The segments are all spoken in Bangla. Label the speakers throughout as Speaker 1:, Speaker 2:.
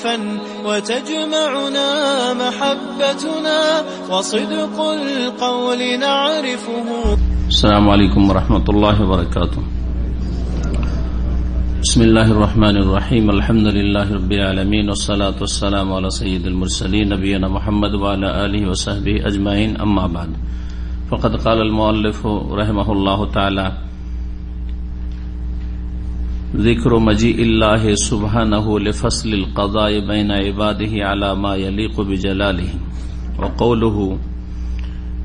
Speaker 1: الفن وتجمعنا محبتنا وصدق القول نعرفه.
Speaker 2: السلام عليكم ورحمة الله وبركاته. بسم الله الرحمن الرحيم. الحمد لله رب العالمين والصلاة والسلام على سيد المرسلين نبينا محمد وعلى آله وصحبه أجمعين. أما بعد فقد قال المؤلف رحمه الله تعالى ذكر مجيء الله سبحانه لفصل القضاء بين عباده على ما يليق بجلاله. وقوله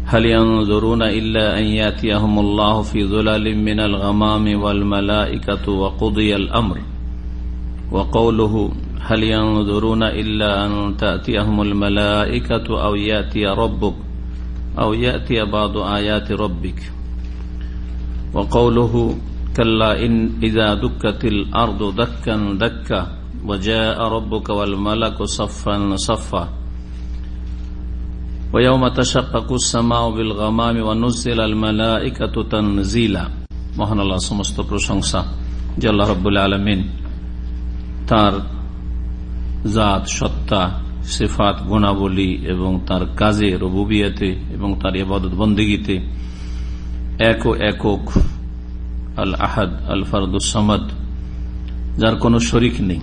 Speaker 2: هل ينظرون إلا أن يأتيهم الله في ظلال من الغمام والملائكة وقضي الأمر؟ وقوله هل ينظرون إلا أن تأتيهم الملائكة أو يأتي ربك أو يأتي بعض آيات ربك؟ وقوله كلا إن إذا دكت الأرض دكا دكا وجاء ربك والملك صفا صفا ويوم تشقق السماء بالغمام ونزل الملائكة تنزيلا মহান আল্লাহ সমস্ত প্রশংসা যে আল্লাহ রব্বুল আলমিন তার জাত সত্তা সিফাত গুণাবলী এবং তার কাজে রবুবিয়াতে এবং তার ইবাদত বন্দিগিতে এক ও একক আল আহাদ আল ফারদুসামাদ যার কোনো শরিক নেই,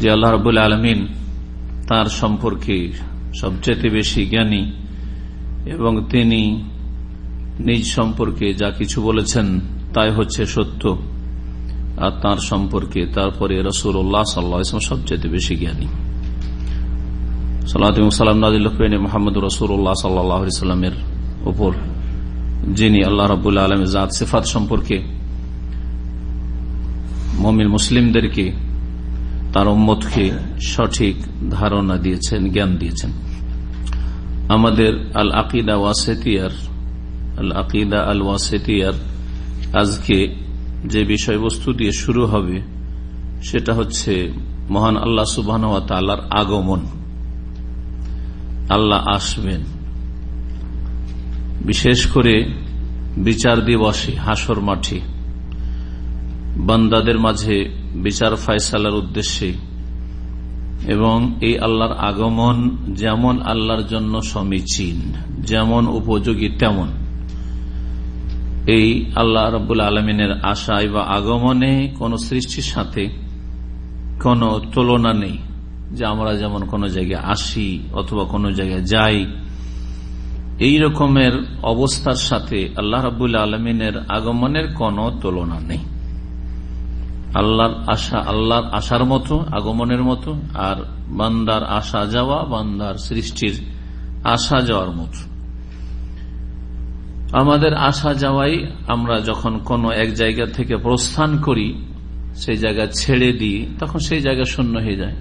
Speaker 2: যে আল্লাহ রবুল আলমিন তার সম্পর্কে সবচেয়ে বেশি জ্ঞানী এবং তিনি নিজ সম্পর্কে যা কিছু বলেছেন তাই হচ্ছে সত্য, আর তার সম্পর্কে তারপরে রসুল্লাহ সাল্লাহ সবচেয়ে বেশি জ্ঞানী। সাল্লাম নাজিল মোহাম্মদ রসুল্লাহ সাল্লাহ সাল্লামের ওপর যিনি আল্লাহ রাবুল্লাহ আলমের জাত সিফাত সম্পর্কে মমিন মুসলিমদেরকে, তার উম্মতকে সঠিক ধারণা দিয়েছেন, জ্ঞান দিয়েছেন। আমাদের আল আকিদা ওয়াসেতিয়ার আল আকিদা আল ওয়াসেতিয়ার আজকে যে বিষয়বস্তু দিয়ে শুরু হবে, সেটা হচ্ছে মহান আল্লাহ সুবাহ আগমন। আল্লাহ আসবেন। বিশেষ করে বিচার দিবসে হাসর মাঠে। বান্দাদের মাঝে বিচার ফায়সালার উদ্দেশ্যে এবং এই আল্লাহর আগমন যেমন আল্লাহর জন্য সমীচীন, যেমন উপযোগী তেমন। এই আল্লাহ রবুল আলমিনের আশায় বা আগমনে কোন সৃষ্টির সাথে কোন তুলনা নেই যে আমরা যেমন কোন জায়গায় আসি অথবা কোন জায়গায় যাই। এই রকমের অবস্থার সাথে আল্লাহ রাবুল আলমিনের আগমনের কোন তুলনা নেই। আল্লাহর আশা, আল্লাহর আশার মতো, আগমনের মতো, আর বান্দার আসা যাওয়া, বান্দার সৃষ্টির আসা যাওয়ার মতো। আমাদের আসা যাওয়াই আমরা যখন কোন এক জায়গা থেকে প্রস্থান করি, সেই জায়গা ছেড়ে দিই, তখন সেই জায়গা শূন্য হয়ে যায়।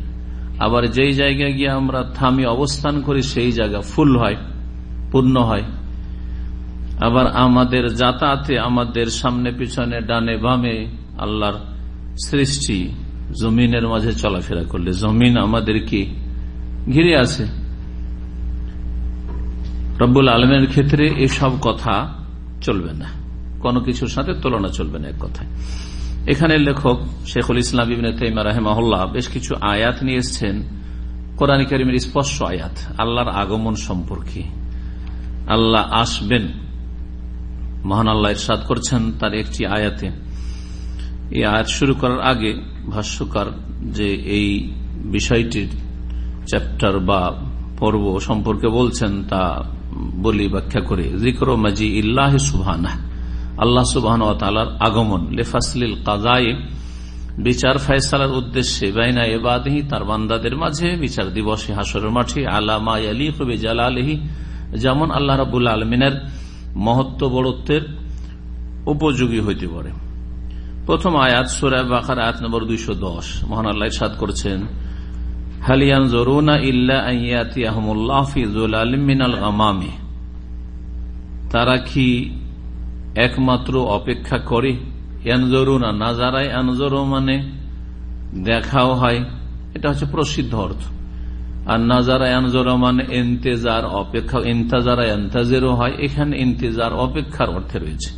Speaker 2: আবার যেই জায়গায় গিয়ে আমরা থামি অবস্থান করি, সেই জায়গা ফুল হয়। পূর্ণ হয়। আবার আমাদের যাতায়াতে আমাদের সামনে, পিছনে, ডানে, বামে আল্লাহর সৃষ্টি জমিনের মাঝে চলাফেরা করলে। জমিন আমাদেরকে ঘিরে আছে। রব্বুল আলমের ক্ষেত্রে এসব কথা চলবে না। কোনো কিছুর সাথে তুলনা চলবে না এক কথায়। এখানে লেখক শেখুল ইসলাম ইবিন তাইমা রাহেমাহুল্লাহ বেশ কিছু আয়াত নিয়ে এসছেন। কোরআন করিমের স্পষ্ট আয়াত, আল্লাহর আগমন সম্পর্কে। আল্লাহ আসবেন। মহান আল্লাহ ইরশাদ করছেন তার একটি আয়াতে। এই আয়াত শুরু করার আগে ভাষ্যকার যে এই বিষয়টির চ্যাপ্টার বা পর্ব সম্পর্কে বলছেন তা বলি ব্যাখ্যা করে জিক্র মাজি ইল্লাহ সুবহানা আল্লাহ সুবহান তালার আগমন। লেফাসলিল কাজাই বিচার ফয়সালার উদ্দেশ্যে, বাইনা এবাদহি তার বান্দাদের মাঝে বিচার দিবসে হাসরের মাঠে আলামা আলী কবি জালালহি যেমন আল্লাহ রাবুল আলমিনের মহত্ব বড়ত্বের উপযোগী হইতে পারে। প্রথম আয়াত সুরায় বাখার আয়াত নম্বর দুইশো দশ। মহান আল্লাহ সাদ করছেন জরুনা তারা কি একমাত্র অপেক্ষা করে? ইয়ানজরুনা নাজারায় মানে দেখাও হয়। এটা হচ্ছে প্রসিদ্ধ অর্থ। আর নাজারা আনজর মানে ইন্তেজার অপেক্ষা ইন্তাজারা এন্তাজেরও হয়, এখানে ইন্তেজার অপেক্ষার অর্থে রয়েছে।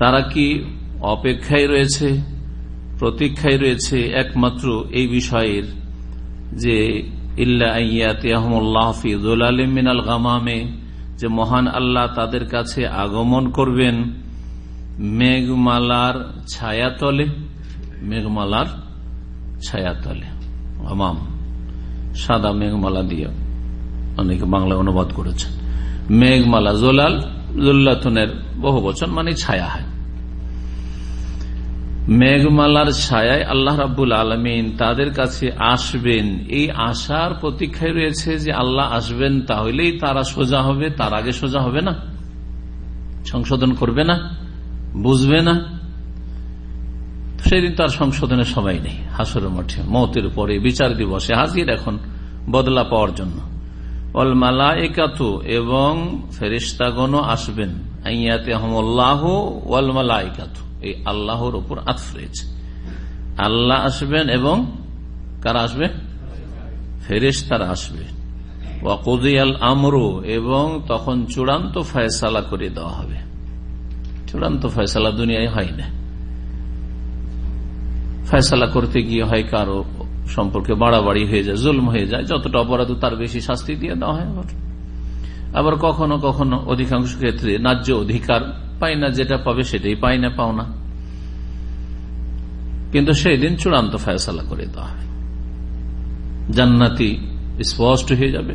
Speaker 2: তারা কি অপেক্ষায় রয়েছে, প্রতীক্ষায় রয়েছে? একমাত্র এই বিষয়ের যে মিনাল গামামে, যে মহান আল্লাহ তাদের কাছে আগমন করবেন মেঘমালার ছায়াতলে মেঘমালার ছায়াতলে। আমাম সাদা মেঘমালা দিয়ে অনেকে বাংলা অনুবাদ করেছেন। মেঘমালা, জোলাল, জোল্লাথনের বহু বচন মানে ছায়া হয়। মেঘমালার ছায়ায় আল্লাহ রাবুল আলমিন তাদের কাছে আসবেন। এই আশার প্রতীক্ষায় রয়েছে যে আল্লাহ আসবেন, তাহলেই তারা সোজা হবে, তার আগে সোজা হবে না। সংশোধন করবে না, বুঝবে না। সেদিন তার সংশোধনের সময় নেই, হাসরের মাঠে, মতের পরে, বিচার দিবসে, হাজির এখন বদলা পাওয়ার জন্য। অল মালা একাতু এবং ফেরিস্তাগণও আসবেন। এই আল্লাহর উপর আতফ রয়েছে। আল্লাহ আসবেন এবং কারা আসবে? ফেরেস তারা আসবে ওয়াকুদিয়াল আমরু, এবং তখন চূড়ান্ত ফয়সালা করে দেওয়া হবে। চূড়ান্ত ফয়সালা দুনিয়ায় হয় না। ফয়সালা করতে গিয়ে হয় কারও সম্পর্কে বাড়াবাড়ি হয়ে যায়, জুলম হয়ে যায়, যতটা অপরাধ তার বেশি শাস্তি দিয়ে দেওয়া হয় আবার। আবার কখনো কখনো অধিকাংশ ক্ষেত্রে ন্যায্য অধিকার পাই না, যেটা পাবে সেটাই পাই না, পাও না। কিন্তু সেই দিন চূড়ান্ত ফয়সালা করে দেওয়া হয়। জান্নাতি স্পষ্ট হয়ে যাবে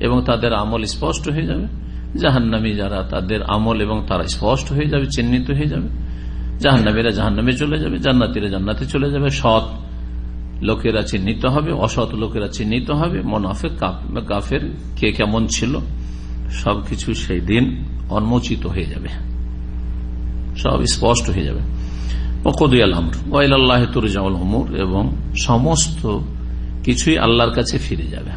Speaker 2: এবং তাদের আমল স্পষ্ট হয়ে যাবে। জাহান্নামি যারা তাদের আমল এবং তারা স্পষ্ট হয়ে যাবে, চিহ্নিত হয়ে যাবে। জাহান্নামীরা জাহান্নামে চলে যাবে, জান্নাতিরা জান্নাতে চলে যাবে। সৎ লোকেরা চিহ্নিত হবে, অসৎ লোকেরা চিহ্নিত হবে। মনাফে কাফের, কে কেমন ছিল, সবকিছু সেই দিন অন্মোচিত হয়ে যাবে। সব স্পষ্ট হয়ে যাবে। এবং সমস্ত কিছুই আল্লাহর কাছে ফিরে যাবে।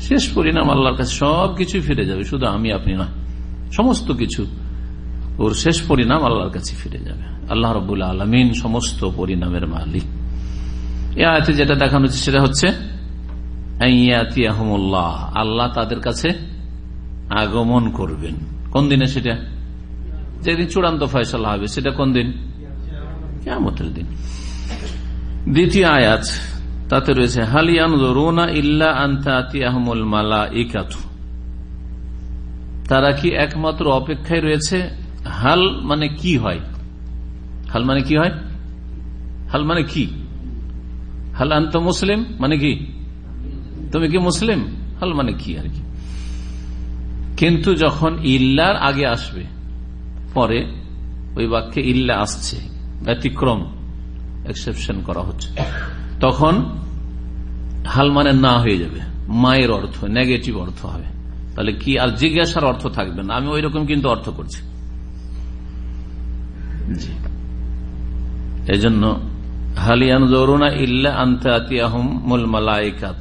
Speaker 2: শেষ পরিণাম আল্লাহর কাছে সবকিছু ফিরে যাবে, শুধু আমি, আপনি না সমস্ত কিছু ওর শেষ পরিণাম আল্লাহর কাছে ফিরে যাবে। আল্লাহ রবুল্লা আলমিন সমস্ত পরিণামের মালিক। এ আয়তে যেটা দেখানো হচ্ছে সেটা হচ্ছে আল্লাহ তাদের কাছে আগমন করবেন। কোন দিনে সেটা? যেদিন চূড়ান্ত ফয়সলা হবে, সেটা কোন দিন? কেমতের দিন। দ্বিতীয় আয়াত, তাতে রয়েছে হালিয়ান তারা কি একমাত্র অপেক্ষায় রয়েছে? হাল মানে কি হয়? হাল মানে কি হয়? হাল মানে কি? হাল আন্ত মুসলিম মানে কি? তুমি কি মুসলিম? হাল মানে কি আর কি? কিন্তু যখন ইল্লার আগে আসবে, পরে ওই বাক্যে ইল্লা আসছে, ব্যতিক্রম এক্সেপশন করা হচ্ছে, তখন হাল মানে না হয়ে যাবে, মায়ের অর্থ নেগেটিভ অর্থ হবে। তাহলে কি আর জিজ্ঞাসার অর্থ থাকবে না? আমি ওই রকম কিন্তু অর্থ করছি। জি। এই জন্য হালিয়ান জরুনা ইল্লা আন্তে আতিয়াহম মুল মালাইকাত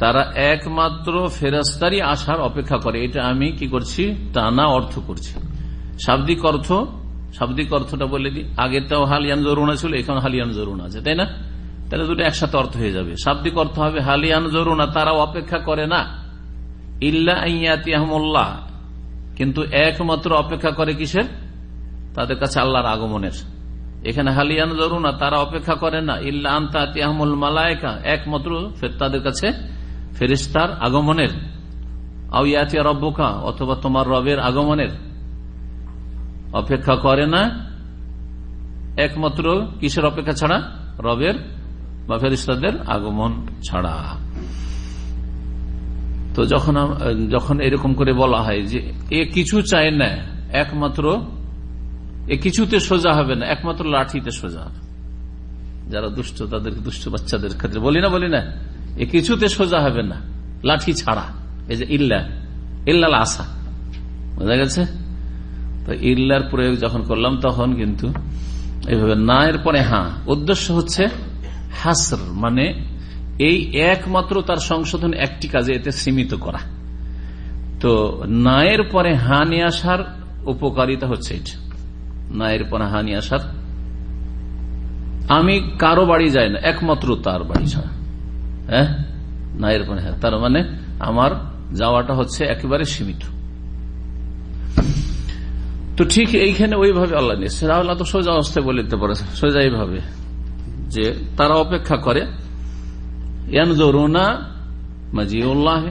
Speaker 2: তারা একমাত্র ফেরাস্তারই আসার অপেক্ষা করে, এটা আমি কি করছি? টানা অর্থ করছি। শাব্দিক অর্থ, শাব্দিক অর্থটা বলে দিই, আগেরটাও হালিয়ান জরুনা ছিল, এখন হালিয়ান জরুনা আছে, তাই না? তাহলে দুটো একসাথে অর্থ হয়ে যাবে। শাব্দিক অর্থ হবে হালিয়ান জরুনা তারা অপেক্ষা করে না, ইল্লা আহমুল্লাহ কিন্তু একমাত্র অপেক্ষা করে কিসের? তাদের কাছে আল্লাহর আগমনের। এখানে হালিয়ান ধরুন না, তারা অপেক্ষা করে না। ইল্লা মালায়কা, একমাত্র তাদের কাছে ফেরিস্তার আগমনের। আউয়াতিয়া রব্বকা, অথবা তোমার রবের আগমনের। অপেক্ষা করে না, একমাত্র কিসের অপেক্ষা ছাড়া? রবের বা ফেরিস্তাদের আগমন ছাড়া। তো যখন যখন এরকম করে বলা হয় যে, এ কিছু চায় না, একমাত্র এ কিছুতে সোজা হবে না, একমাত্র লাঠিতে সোজা হবে। যারা দুষ্ট তাদের দুষ্ট বাচ্চাদের ক্ষেত্রে। বলি না বলি না, এ কিছুতে সোজা হবে না, লাঠি ছাড়া। এই যে ইল্লা, ইল্লাল আসা বোঝা গেছে? তো ইল্লার প্রয়োগ যখন করলাম, তখন কিন্তু এইভাবে না এর পরে হ্যাঁ উদ্দেশ্য হচ্ছে হাসর মানে এই একমাত্র তার সংশোধন একটি কাজে এতে সীমিত করা। তো নায়ের পরে হা নিয়ে আসার উপকারিতা হচ্ছে এটা। নায়ের পরে হানি আসার। আমি কারও বাড়ি যাই না, একমাত্র তার বাড়ি ছাড়া। হ্যাঁ? নায়ের পরে হ্যাঁ তার মানে আমার যাওয়াটা হচ্ছে একেবারে সীমিত। তো ঠিক এইখানে ওইভাবে আল্লাহ নিচ্ছে আল্লাহ তো সোজা অবস্থায় বলে দিতে পারে, সোজা এইভাবে যে তারা অপেক্ষা করে, ইয়ানজরুনা মাজিউল্লাহ,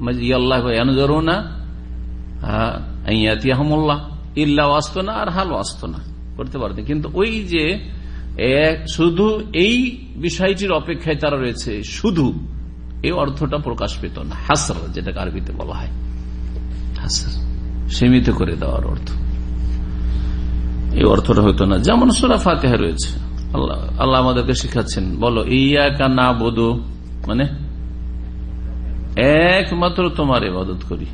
Speaker 2: মাজিয়াল্লাহ, ইয়ানজরুনা আইয়াতিয়াহমুল্লাহ। ইল্লা আসত না আর হাল আসত না করতে পারতেন কিন্তু ওই যে শুধু এই বিষয়টির অপেক্ষায় তারা রয়েছে, শুধু, এই অর্থটা প্রকাশ পেত না। হাসর, যেটাকে আরবিতে বলা হয়। হাসর, সীমিত করে দেওয়ার অর্থ। এই অর্থটা হইতো না। যেমন সোরা ফাতেহা রয়েছে। আল্লাহ আল্লাহ আমাদেরকে শিখাচ্ছেন, বলো, ইয়াকা না বোধ মানে একমাত্র তোমার ইবাদত করি।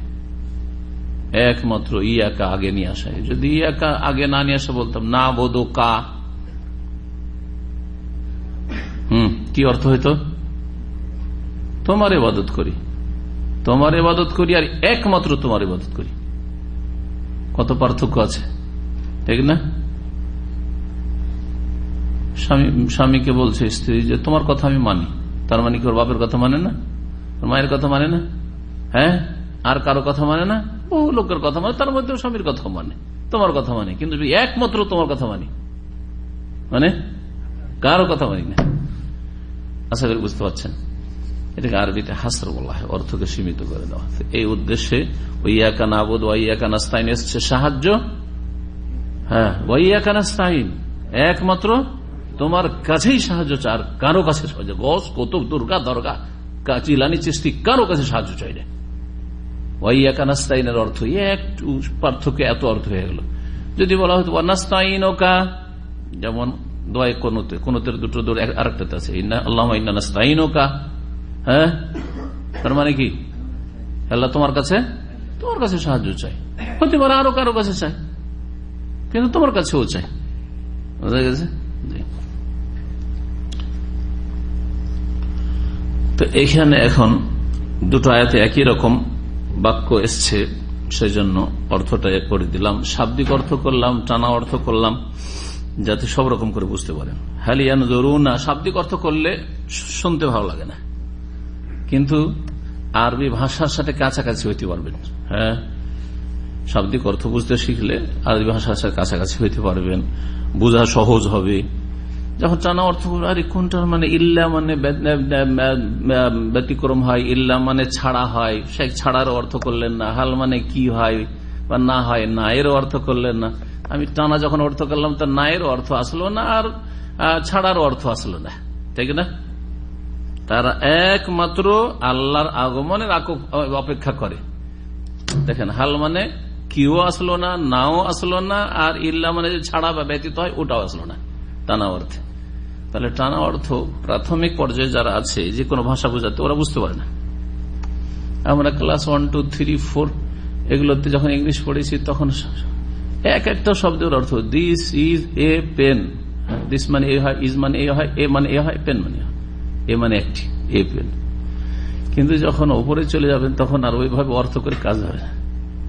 Speaker 2: একমাত্র ইয়াকা আগে নিয়ে আসা। যদি ইয়াকা আগে না নিয়ে আসা বলতাম, না বোধ কা। হুম, কি অর্থ হইতো? তোমার ইবাদত করি। তোমার ইবাদত করি আর একমাত্র তোমার ইবাদত করি। কত পার্থক্য আছে, ঠিক না? স্বামী, স্বামীকে বলছে স্ত্রী যে, তোমার কথা আমি মানি। তার মানে কি ওর বাপের কথা মানে না? মায়ের কথা মানে না? হ্যাঁ? আর কারও কথা মানে না? বহু লোকের কথা মানে তার মধ্যে স্বামীর কথা মানে তোমার কথা মানে কিন্তু একমাত্র তোমার কথা মানি মানে কারও কথা মানি না। আশা করি বুঝতে পারছেন? এটাকে আরবিতে হাসর বলা হয়, অর্থকে সীমিত করে দেওয়া এই উদ্দেশ্যে ওইয়াকা নাবুদ, ওয়াইয়াকা নাস্তাইন এসছে সাহায্য। হ্যাঁ ওয়াইয়াকা নাস্তাইন, একমাত্র তোমার কাছেই সাহায্য চার কারও কাছে সাহায্য গস কৌতুক, দুর্গা, দরগা চিলানি চিস্তি কারও কাছে সাহায্য চাই না। ওয়াইয়াকা নাস্তাইনের অর্থ একটু পার্থক্য এত অর্থ হয়ে গেল। যদি বলা হতো নাস্তাইন ওকা যেমন দোয়াই কোনোতে, কোনোতের দুটো দূর আরেকটাতে আছে আল্লাহ ইন্না নাস্তাইন ওকা হ্যাঁ? তার মানে কি? আল্লাহ তোমার কাছে তোমার কাছে সাহায্য চাই হতে পারে আরও কারও কাছে চাই কিন্তু তোমার কাছেও চাই বোঝা গেছে? তো এখানে এখন দুটো আয়াতে একই রকম বাক্য এসছে সেই জন্য অর্থটা করে দিলাম। শাব্দিক অর্থ করলাম, টানা অর্থ করলাম, যাতে সব রকম করে বুঝতে পারেন। হালিয়ান জরুনা শাব্দিক অর্থ করলে শুনতে ভালো লাগে না। কিন্তু আরবি ভাষার সাথে কাছাকাছি হইতে পারবেন। হ্যাঁ শাব্দিক অর্থ বুঝতে শিখলে আরবি ভাষার সাথে কাছাকাছি হইতে পারবেন। বোঝা সহজ হবে। যখন টানা অর্থ আরে, কোনটার মানে ইল্লা মানে ব্যতিক্রম হয়, ইল্লা মানে ছাড়া হয়। সে ছাড়ার অর্থ করলেন না, হাল মানে কি হয় বা না হয় না এর অর্থ করলেন না। আমি টানা যখন অর্থ করলাম তা না এর অর্থ আসলো না, আর ছাড়ার অর্থ আসলো না। ঠিক না? তারা একমাত্র আল্লাহর আগমনের অপেক্ষা করে। দেখেন, হাল মানে কিও আসলো না, নাও আসলো না, আর ইল্লা মানে যে ছাড়া বা ব্যতীত হয়, ওটাও আসলো না, টানা অর্থে। তাহলে টানা অর্থ প্রাথমিক পর্যায়ে যারা আছে, যে কোনো ভাষা বোঝাতে, ওরা বুঝতে পারে না। আমরা class one two three four এগুলোতে যখন ইংলিশ পড়েছি, তখন এক একটা শব্দের অর্থ this is a pen this মানে এ হয় ইজ মানে এ হয়, এ মানে এ হয় পেন মানে এ মানে একটি এ পেন কিন্তু যখন ওপরে চলে যাবেন, তখন আর ওইভাবে অর্থ করে কাজ হবে না।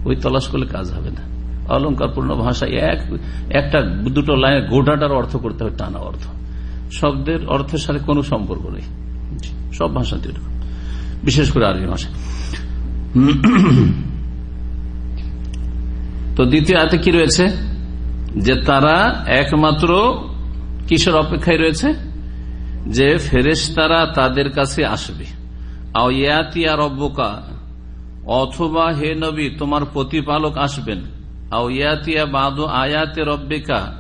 Speaker 2: ওই তলাশ করলে কাজ হবে না। অলঙ্কারপূর্ণ ভাষায় এক, একটা, দুটো লাইনে গোটাটার অর্থ করতে হবে, টানা অর্থ। শব্দের অর্থের সাথে কোনো সম্পর্ক নেই। সব ভাষাতে বিশেষ করে আরবি ভাষা। তো দ্বিতীয় আয়াতে কি রয়েছে? যে তারা একমাত্র কিসের অপেক্ষায় রয়েছে? যে ফেরেশতারা তাদের কাছে আসবে। অথবা হে নবী, তোমার প্রতিপালক আসবেন।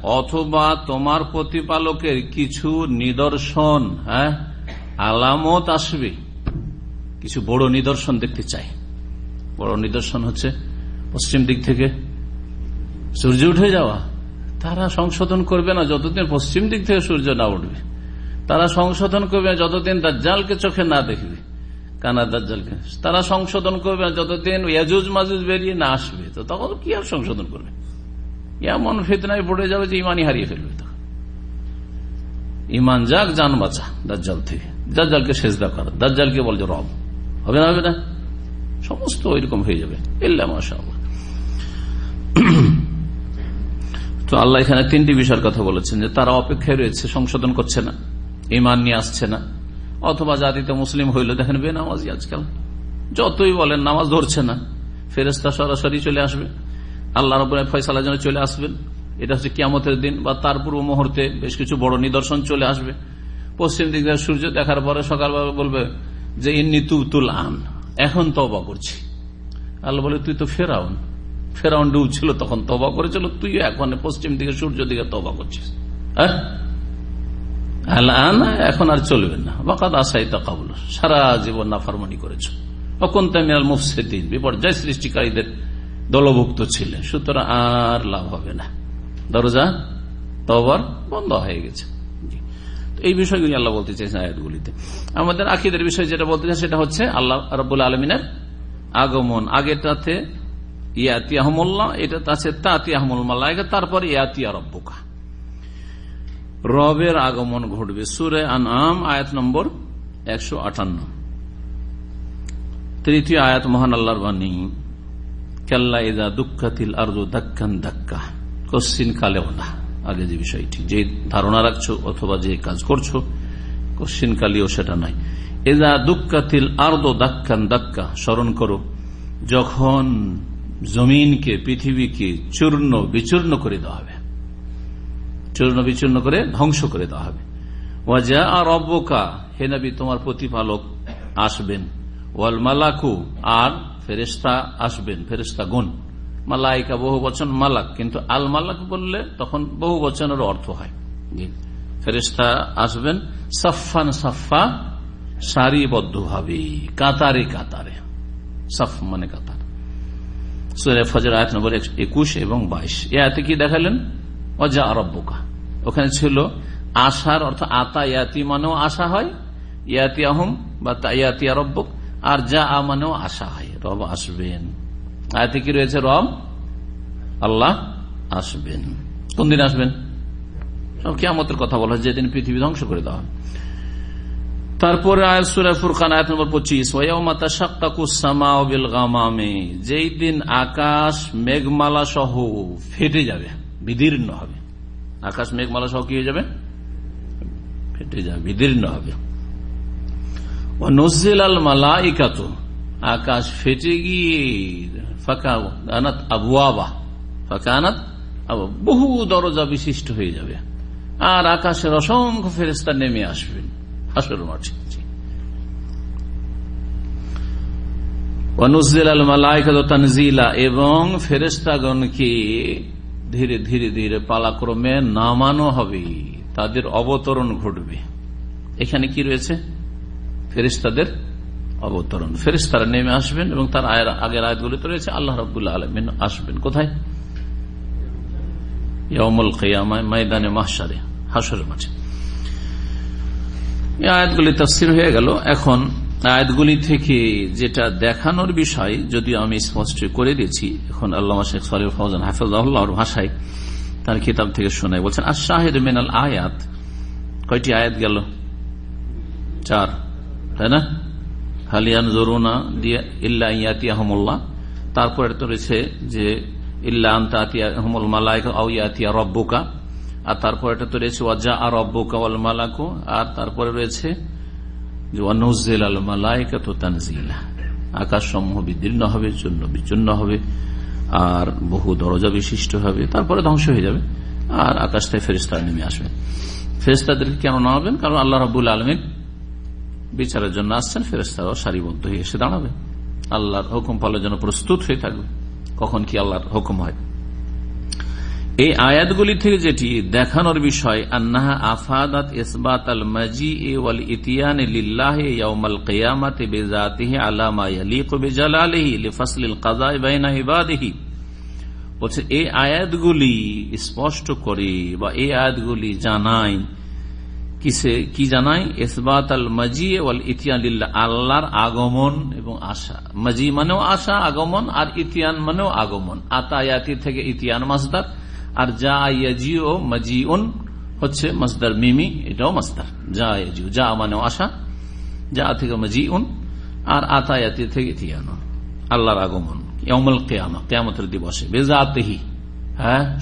Speaker 2: অথবা তোমার প্রতিপালকের কিছু নিদর্শন হ্যাঁ? আলামত আসবে। কিছু বড় নিদর্শন দেখতে চাই। বড় নিদর্শন হচ্ছে পশ্চিম দিক থেকে। সূর্য উঠে যাওয়া। তারা সংশোধন করবে না যতদিন পশ্চিম দিক থেকে সূর্য না উঠবে। তারা সংশোধন করবে যতদিন দাজ্জালকে চোখে না দেখবে। কানা দাজ্জালকে। তারা সংশোধন করবে যতদিন ইয়াজুজ মাজুজ বেরিয়ে না আসবে, তো তখন কি আর সংশোধন করবে? এমন ফেতনায় পড়ে যাবে যে ইমানই হারিয়ে ফেলবে ইমান যাক, যান বাঁচা দাজ্জাল থেকে। দাজ্জালকে সেজদা করা। দাজ্জালকে বল যে, রব। হবে না হবে না? সমস্ত ওইরকম হয়ে যাবে। ইল্লা মাসা তো আল্লাহ এখানে তিনটি বিষয়ের কথা বলেছেন যে, তারা অপেক্ষায় রয়েছে, সংশোধন করছে না, ইমান নিয়ে আসছে না। অথবা জাতিতে মুসলিম হইল, দেখেন বে নামাজি আজকাল। যতই বলেন, নামাজ ধরছে না। ফেরেস্তা সরাসরি চলে আসবে। আল্লাহ রব ফয়সালার জন্য চলে আসবেন। এটা হচ্ছে কিয়ামতের দিন বা তার পূর্ব মুহূর্তে বেশ কিছু বড় নিদর্শন চলে আসবে। পশ্চিম দিক থেকে সূর্য দেখার পরে সকালবেলা বলবে যে, ইন্নি তুল আন, এখন তবা করছি। আল্লাহ বলে, তুই তো ফেরাউন। ফেরাউন ডুবছিল তখন তবা করেছিল। তুই এখন পশ্চিম দিকে, সূর্য দিকে তবা করছিস। হ্যাঁ এখন আর চলবে না। বাকাত আসাই তাকাবুল সারা জীবন নাফারমানি করেছ। অকন্তামিয়াল মুফসেদিন। বিপর্যয় সৃষ্টিকারীদের দলভুক্ত ছিলেন সুতরাং আর লাভ হবে না। দরজা তবর বন্ধ হয়ে গেছে। এই বিষয়গুলি আল্লাহ বলতে চাইছেন আয়াতগুলিতে। আমাদের আকিদের বিষয় যেটা বলতে চাই সেটা হচ্ছে আল্লাহ রবুল্লা আলমিনের আগমন। আগেটাতে ইয়াতি আহমুল্লাহ এটা আছে তাতি আহমুল্লাহ তারপর ইয়াতিয়া রব্বুকা। রবের আগমন ঘটবে। সুরে আনাম আয়াত নম্বর একশো আটান্ন। তৃতীয় আয়াত, মহান আল্লাহর বাণী, কেল্লা ইদা দুঃখাতিল আরজু ধাক্কান ধাক্কা কশ্চিন কালেও না। আগে যে বিষয়টি, যে ধারণা রাখছো অথবা যে কাজ করছ, কশ্চিন কালীও সেটা নাই এদা দুঃখাতিল আর্দ দাক্কান দাক্কা, স্মরণ করো, যখন জমিনকে, পৃথিবীকে চূর্ণ, বিচূর্ণ করে দেওয়া হবে চূর্ণ বিচূর্ণ করে ধ্বংস করে দেওয়া হবে। ওয়াজা আর অব্বকা হে নবী, তোমার প্রতিপালক আসবেন। ওয়াল মালাকু, আর ফেরেস্তা আসবেন ফেরেস্তা গুণ মালাইকা, বহু বচন মালাক, কিন্তু আল মালাক বললে তখন বহু বচনের অর্থ হয়। ফেরেস্তা আসবেন সাফান সাফা সারিবদ্ধ ভাবে কাতারে কাতারে। সাফ মানে কাতার। সুরে ফজর আয়াত নম্বর একুশ এবং বাইশ। এ আয়াতে কি দেখালেন? অজা আরব্বকা। ওখানে ছিল আশার অর্থ আতা ইয়াতি মানেও আশা হয়, ইয়াতি আহম বা ইয়াতি আরব্বক, আর যা আ মানেও আশা হয়, রব আসবেন। আয়াতে কি রয়েছে? রব, আল্লাহ আসবেন। কোন দিন আসবেন? সব কেমতের কথা বলা যেদিন পৃথিবী ধ্বংস করে দেওয়া তারপরে নম্বর পঁচিশ যেই দিন আকাশ, মেঘমালা সহ ফেটে যাবে। বিদীর্ণ হবে। আকাশ মেঘমালা সহ কি হয়ে যাবে? ফেটে যাবে, বিদীর্ণ হবে। নজিল আল মালাইকাত, আকাশ ফেটে গিয়ে বহু দরজা বিশিষ্ট হয়ে যাবে। আর আকাশের অসংখ্য ফেরেস্তা নেমে আসবেন হাসর মাঠে। এবং ফেরেস্তাগণকে ধীরে ধীরে ধীরে পালাক্রমে নামানো হবে। তাদের অবতরণ ঘটবে। এখানে কি রয়েছে? ফেরিস্তাদের অবতরণ। ফেরিস্তারা নেমে আসবেন এবং তার আয়ের আগের আয়াতগুলিতে রয়েছে, আল্লাহ রবুল্লাহ আলমিন আসবেন। কোথায়? ইয়মুল কেয়ামায়, ময়দানে আয়াতগুলি তফসির হয়ে গেল। এখন আয়াতগুলি থেকে যেটা দেখানোর বিষয়, যদিও আমি স্পষ্ট করে দিয়েছি, এখন আল্লাহ শেখ সলিম ফৌজান হাফিজুল্লাহর ভাষায় তার কিতাব থেকে শোনায় বলছেন আর শাহেদ মেনাল আয়াত। কয়টি আয়াত গেল? চার, তাই না? হালিয়ান জরুনা দিয়ে ইল্লা ইয়াতি আহমুল্লাহ তারপরে তো রয়েছে যে, ইল্লা আউ ইয়াতিয়া আর তো রয়েছে ওয়াজা আর তারপরে রয়েছে তো আকাশ সমূহ বিদীর্ণ হবে, চূর্ণ বিচূর্ণ হবে, আর বহু দরজা বিশিষ্ট হবে, তারপরে ধ্বংস হয়ে যাবে, আর আকাশ থেকে ফেরিস্তারা নেমে আসবে। ফেরিস্তাদেরকে কেন নামাবেন? কারণ আল্লাহ রাবুল আলমিন বিচারের জন্য আসছেন ফেরেস্তারাও সারিবদ্ধ হয়ে এসে দাঁড়াবে। আল্লাহর হুকুম পালনের জন্য প্রস্তুত হয়ে থাকবে। কখন কি আল্লাহর হুকুম হয়? এই আয়াতগুলি থেকে যেটি দেখানোর বিষয়, আন্নাহা আফাদাত ইসবাত আল মাজি ওয়াল ইতিয়ান লিল্লাহ ইয়াউমাল কিয়ামাতি বিজাতিহি আলা মা ইয়ালিকু বিজালালিহি লিফাসলিল কাযা বাইনা ইবাদিহি। বলছে, এই আয়াতগুলি স্পষ্ট করে বা এই আয়াতগুলি জানায় কিসে, কি জানাই? ইসবাত আল মাজি ওয়াল ইতিয়ান লিল্লাহ আল্লাহর আগমন এবং আশা। মাজি মানেও আশা, আগমন, আর ইতিয়ান মানেও আগমন। আতায়াতি থেকে ইতিয়ান মাসদার আর যা মাজিউন হচ্ছে মাসদার মিমি, এটাও মাসদার। যা ইয়াজিও যা মানেও আশা, যা থেকে মাজিউন, আর আতায়াতি থেকে ইতিয়ান আল্লাহর আগমন ইয়মল কেয়ামা কেয়ামতের দিবসে, বেজাতেহি হ্যাঁ?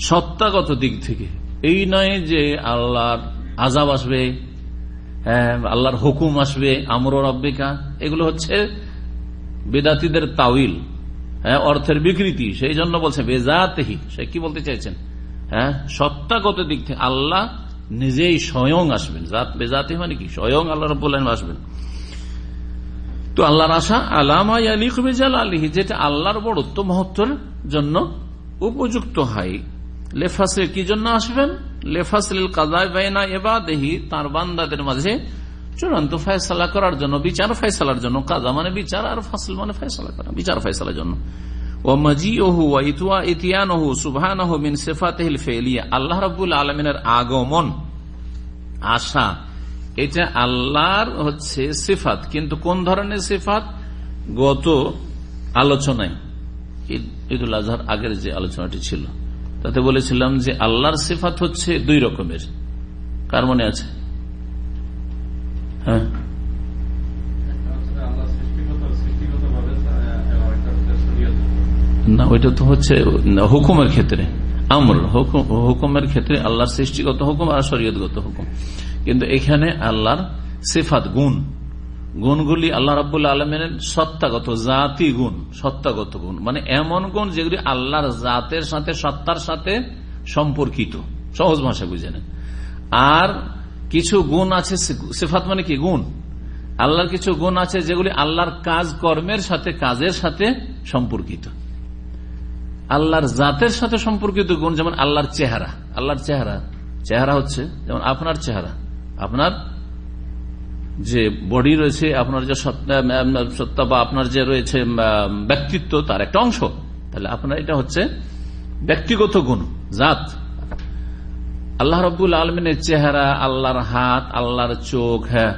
Speaker 2: সত্তাগত দিক থেকে। এই নয় যে আল্লাহর আজাব আসবে হ্যাঁ আল্লাহর হুকুম আসবে আমর রব্বিকা, এগুলো হচ্ছে বেদাতিদের তাউইল হ্যাঁ অর্থের বিকৃতি সেই জন্য বলছে, বেজাতেহি। সে কি বলতে চাইছেন? হ্যাঁ সত্তাগত দিক থেকে? আল্লাহ নিজেই স্বয়ং আসবেন। বেজাতে মানে কি? স্বয়ং আল্লাহ রব আসবেন। তো আল্লাহর আশা, আলামা আলিহি যেটা আল্লাহর বড়ত্ব মহত্বর জন্য উপযুক্ত হয় লেফাসে কি জন্য আসবেন? লেফাসলিল কাজায় বাইনা এবা দেহি তার বান্দাদের মাঝে চূড়ান্ত ফয়সলা করার জন্য, বিচার ফয়সলার জন্য কাজা মানে বিচার আর ফাসল মানে ফয়সলা করা, বিচার ফয়সলার জন্য। আল্লাহ রাবুল আলমিনের আগমন, আশা, এটা আল্লাহর হচ্ছে সিফাত। কিন্তু কোন ধরনের সিফাত? গত আলোচনায়। ঈদুল আজহার আগের যে আলোচনাটি ছিল, তাতে বলেছিলাম যে আল্লাহর সিফাত হচ্ছে দুই রকমের। কার মনে আছে? হ্যাঁ। না, ওইটা তো হচ্ছে, হুকুমের ক্ষেত্রে। আমর হুকুমের ক্ষেত্রে আল্লাহর সৃষ্টিগত হুকুম আর শরীয়তগত হুকুম। কিন্তু এখানে আল্লাহর সিফাত, গুণ। গুণগুলি আল্লাহ রাবুল্লাহ আলমের সত্তাগত, জাতি গুণ, সত্তাগত গুণ। মানে এমন গুণ যেগুলি আল্লাহর জাতের সাথে, সত্তার সাথে সম্পর্কিত। সহজ ভাষা বুঝে আর কিছু গুণ আছে সেফাত মানে কি? গুণ। আল্লাহর কিছু গুণ আছে যেগুলি আল্লাহর কাজ কর্মের সাথে, কাজের সাথে সম্পর্কিত। আল্লাহর জাতের সাথে সম্পর্কিত গুণ যেমন আল্লাহর চেহারা। আল্লাহর চেহারা। চেহারা হচ্ছে যেমন আপনার চেহারা। আপনার যে বডি রয়েছে, আপনার যে সত্তা বা আপনার যে রয়েছে ব্যক্তিত্ব, তার একটা অংশ। তাহলে আপনার এটা হচ্ছে ব্যক্তিগত গুণ, জাত। আল্লাহ রবুল আলমিনের চেহারা, আল্লাহর হাত, আল্লাহর চোখ হ্যাঁ।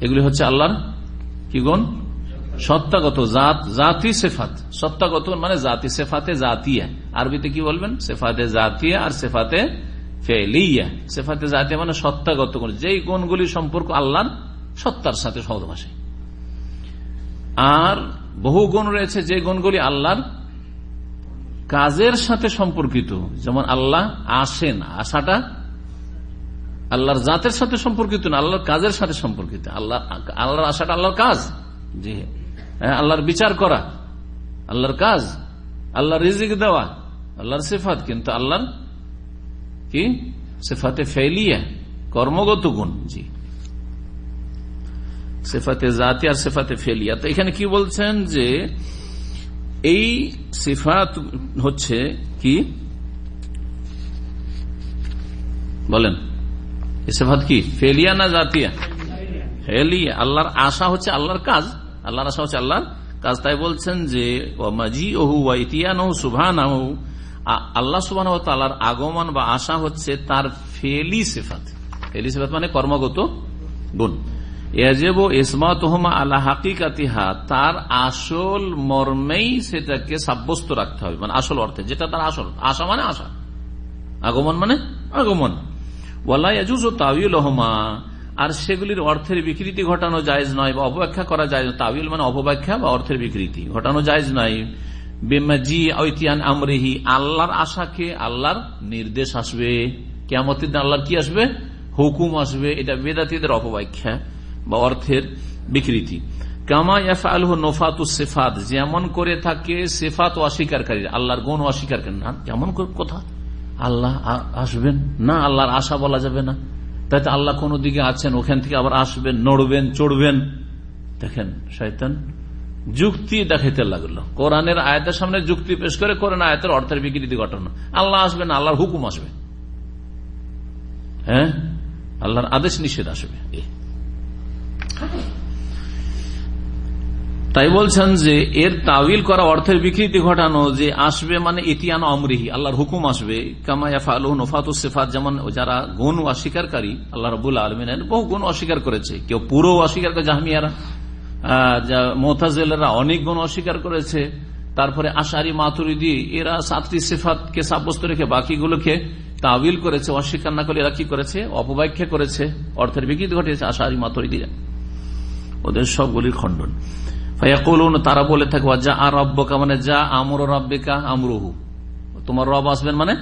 Speaker 2: এগুলি হচ্ছে আল্লাহর কি গুণ? সত্তাগত জাত, জাতি সেফাত। সত্তাগত মানে জাতি সেফাতে জাতিয়া। আরবিতে কি বলবেন? সেফাতে জাতিয়া আর সেফাতে ফেলিয়া। সেফাতে জাতিয়া মানে সত্তাগত গুণ। যেই গুণগুলি সম্পর্ক আল্লাহর, সত্তার সাথে সহজ ভাষায়। আর বহু গুণ রয়েছে যে গুণগুলি আল্লাহর কাজের সাথে সম্পর্কিত। যেমন আল্লাহ আসেন, আশাটা আল্লাহর জাতের সাথে সম্পর্কিত না, আল্লাহর কাজের সাথে সম্পর্কিত। আল্লাহ, আল্লাহর আশাটা আল্লাহর কাজ। জি হ্যাঁ। আল্লাহর বিচার করা, আল্লাহর কাজ, আল্লাহর রিজিক দেওয়া, আল্লাহর সিফাত। কিন্তু আল্লাহর কি? সেফাতে ফেলিয়া, কর্মগত গুণ, জি। সেফাতে জাতি আর সেফাতে ফেলিয়া। তো এখানে কি বলছেন যে এই সিফাত হচ্ছে কি? বলেন। সেফাত কি? ফেলিয়া না জাতিয়া? ফেলিয়া। আল্লাহর আশা হচ্ছে আল্লাহর কাজ। আল্লাহর আশা হচ্ছে আল্লাহর কাজ। তাই বলছেন যে মাজি ওহু ওয়াইতিয়ান ওহু সুভান আল্লাহ সুবাহ তালার আগমন বা আশা হচ্ছে তার ফেলি সেফাত। ফেলি সেফাত মানে কর্মগত গুণ। তার আসল মর্মেই সেটাকে সাব্যস্ত রাখতে হবে। মানে আসল অর্থে, যেটা তার আসল। আশা মানে আশা আগমন মানে আগমন। ওয়ালাইজুজ তাউল আর সেগুলির অর্থের বিকৃতি ঘটানো যায় নয় বা অপব্যাখ্যা করা যায় তাউল মানে অপব্যাখ্যা বা অর্থের বিকৃতি, ঘটানো যায় নয়। বেমাজি ঐতিয়ান আমরেহি, আল্লাহর আশাকে আল্লাহর নির্দেশ আসবে। কেমতের আল্লাহর কি আসবে? হুকুম আসবে। এটা বেদাতিদের অপব্যাখ্যা। বা অর্থের বিকৃতি। কামা ইয়াফআলহু নফাতু সিফাত, যেমন করে থাকে সিফাত অস্বীকারী আল্লাহর গুণ অস্বীকার না, যেমন কথা। আল্লাহ আসবেন না, আল্লাহর আশা বলা যাবে না। তাই আল্লাহ কোন দিকে আছেন, ওখান থেকে আবার আসবেন, নড়বেন, চড়বেন। দেখেন, শয়তান যুক্তি দেখাইতে লাগল। কোরআনের আয়াতের সামনে যুক্তি পেশ করে কোরআন আয়াতের অর্থের বিকৃতি ঘটানো। আল্লাহ আসবেন আল্লাহর হুকুম আসবে। হ্যাঁ? আল্লাহর আদেশ নিষেধ আসবে। এই। তাই বলছেন যে এর তাবিল করা অর্থের বিকৃতি ঘটানো যে আসবে মানে ইতিয়ান অমরিহি আল্লাহর হুকুম আসবে। কামায়াফাত যেমন যারা গুণ অস্বীকারী, আল্লাহ রবুল আলমিন বহু গুণ অস্বীকার করেছে। কেউ পুরো অস্বীকার করে, জাহমিয়ারা মোতাজেলেরা অনেক গুণ অস্বীকার করেছে। তারপরে আশারি, মাতুরিদি, এরা সাতটি সেফাতকে সাব্যস্ত রেখে বাকিগুলোকে তাবিল করেছে, অস্বীকার না করে এরা কি করেছে? অপব্যাখ্যা করেছে। অর্থের বিকৃতি ঘটিয়েছে আশারি মাতুরিদিরা ওদের সবগুলির খণ্ডন। তারা বলে থাকে যা আর রব্বকা মানে যা আমর রব্বিকা আমরুহু তোমার রব আসবেন মানে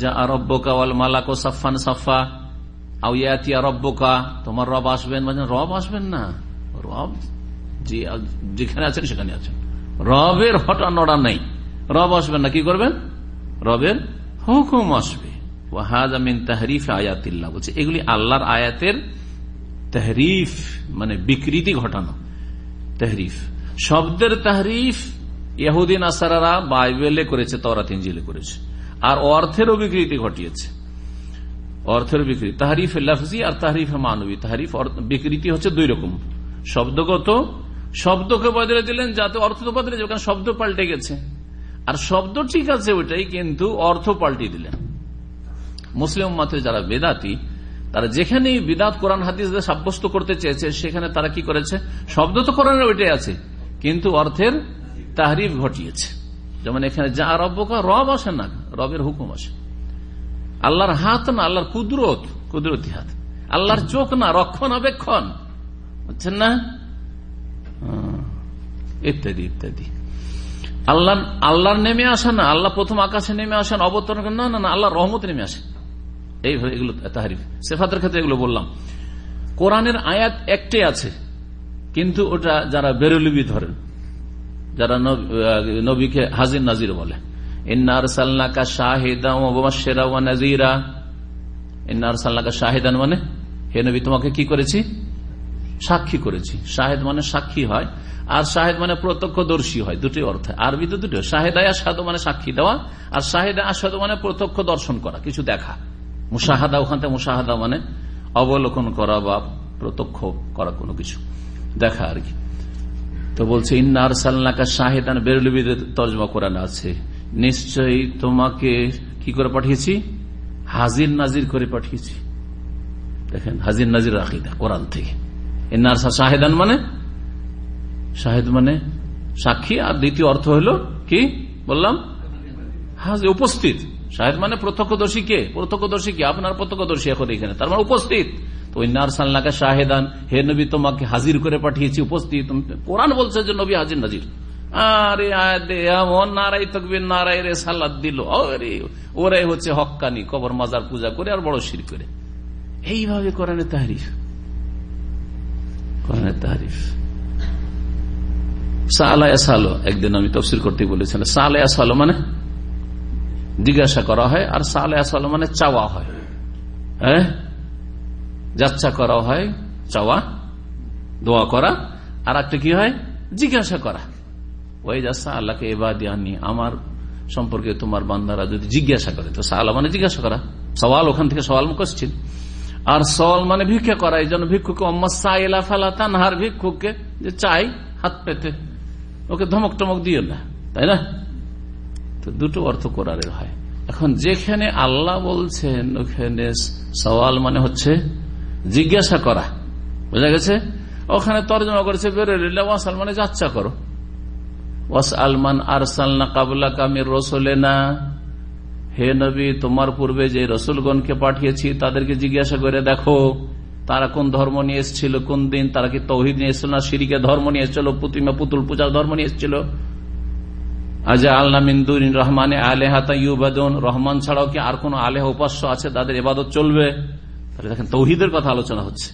Speaker 2: যা আর রব্বকা ওয়াল মালাকো সাফান সাফা আউয়াতিয়া রব্বকা তোমার রব আসবেন মানে রব আসবেন না, রব যেখানে আছেন সেখানে আছেন। রবের হঠাৎ নড়া নেই, রব আসবেন না, কি করবেন? রবের হুকুম আসবে। ওয়াহাজ আমিন তাহরিফ আয়াতিল্লাহ, বলছে এগুলি আল্লাহর আয়াতের তাহরিফ মানে বিকৃতি ঘটানো। তাহরিফ। শব্দের তাহরিফ ইহুদিন আসারারা বাইবেলে করেছে তরাত ইঞ্জিলে করেছে। আর অর্থেরও বিকৃতি ঘটিয়েছে। অর্থের বিকৃতি। তাহরিফ লাফজি আর তাহরিফ মানবী। তাহরিফ বিকৃতি হচ্ছে দুই রকম। শব্দগত, শব্দকে বদলে দিলেন, যাতে অর্থ তো বদলে যাবে, কারণ শব্দ পাল্টে গেছে। আর শব্দ ঠিক আছে ওইটাই, কিন্তু অর্থ পাল্টে দিলেন। মুসলিম মাত্রে যারা বেদাতি তারা যেখানেই বিদাত কোরআন হাদিস সাব্যস্ত করতে চেয়েছে, সেখানে তারা কি করেছে? শব্দ তো কোরআনের ওইটাই আছে, কিন্তু অর্থের তাহরিফ ঘটিয়েছে। যেমন এখানে, যা রব্বকা, রব আসে না, রবের হুকুম আসে। আল্লাহর হাত না, আল্লাহর কুদরত, কুদরতি হাত। আল্লাহর চোখ না রক্ষণাবেক্ষণ বুঝছেন না? ইত্যাদি ইত্যাদি। আল্লাহ আল্লাহর নেমে আসে না, আল্লাহ প্রথম আকাশে নেমে আসেন, অবতরণ না না আল্লাহ রহমত নেমে আসে। এইভাবে এগুলো তাহারিফ। সেফাতের ক্ষেত্রে এগুলো বললাম। কোরআনের আয়াত একটাই আছে, কিন্তু ওটা যারা বেরলিবি ধরেন, যারা নবীকে হাজির নাজির বলে। ইন্নার সাল্লাকা শাহিদা মানে হে নবী, তোমাকে কি করেছি? সাক্ষী করেছি। শাহেদ মানে সাক্ষী হয়, আর শাহেদ মানে প্রত্যক্ষদর্শী হয়, দুটি অর্থে। আরবিতে দুটো। শাহেদায় আসাদ মানে সাক্ষী দেওয়া, আর শাহেদা আসাদ মানে প্রত্যক্ষ দর্শন করা, কিছু দেখা। মুসাহাদা ওখান থেকে মুসাহাদা মানে অবলোকন করা বা প্রত্যক্ষ করা কোনো কিছু। দেখা আর কি। তো বলছে ইন্নার সাল্লাকা শাহেদান, বেরলিবিদের তর্জমা করানো আছে। নিশ্চয়ই তোমাকে কি করে পাঠিয়েছি? হাজির নাজির করে পাঠিয়েছি। দেখেন, হাজির নাজির রাখিদা কোরআন থেকে। ইন্নার শাহেদান মানে? শাহেদ মানে সাক্ষী, আর দ্বিতীয় অর্থ হলো কি? বললাম, হাজির, উপস্থিত। শাহেদ মানে প্রত্যক্ষদর্শী কে? প্রত্যক্ষদর্শী কে? আপনার প্রত্যক্ষদর্শী এখন এখানে। তার মানে উপস্থিত। ওই নার সাল্লাকা শাহেদান, হে নবী, তোমাকে হাজির করে পাঠিয়েছি, উপস্থিত। কোরআন বলছে যে নবী হাজির, নাজির। একদিন আমি তফসিল করতে বলেছিলাম। সালায়া সালো মানে? জিজ্ঞাসা করা হয়, আর সালো মানে চাওয়া হয়। হ্যাঁ? যাচ্ছা করা হয়, চাওয়া, দোয়া করা, আর একটা কি হয়? জিজ্ঞাসা করা। ওই যাচ্ছা আল্লাহকে এবার দিয়ানি আমার সম্পর্কে তোমার বান্দারা যদি জিজ্ঞাসা করে, তো সালা মানে জিজ্ঞাসা করা। সওয়াল, ওখান থেকে সওয়াল করছেন আর সওয়াল মানে ভিক্ষা করা, এই জন্য ভিক্ষুকে সাইলা ফেলা ভিক্ষুককে যে চাই হাত পেতে, ওকে ধমক টমক দিও না, তাই না? তো দুটো অর্থ করারের হয়। এখন যেখানে আল্লাহ বলছেন, ওখানে সওয়াল মানে হচ্ছে জিজ্ঞাসা করা। বোঝা গেছে? ওখানে তর্জমা করেছে ওয়াসাল মানে যাচ্ছা করো। ওয়াস আলমান আরসালনা কাবলা কামির রসলে না হে নবী, তোমার পূর্বে যে রসুলগণকে পাঠিয়েছি, তাদেরকে জিজ্ঞাসা করে দেখো, তারা কোন ধর্ম নিয়ে এসেছিল, কোন দিন তারা কি তৌহিদ নিয়ে এসেছিল না সিরিকে ধর্ম নিয়ে এসেছিল প্রতিমা পুতুল পূজার ধর্ম নিয়ে এসেছিল? আজা আল্লাহ মিন্দুর রহমানে আলেহাতা ইউবাদন রহমান ছাড়াও কি আর কোন আলেহ উপাস্য আছে তাদের এবাদত চলবে? তাহলে দেখেন, তৌহিদের কথা আলোচনা হচ্ছে।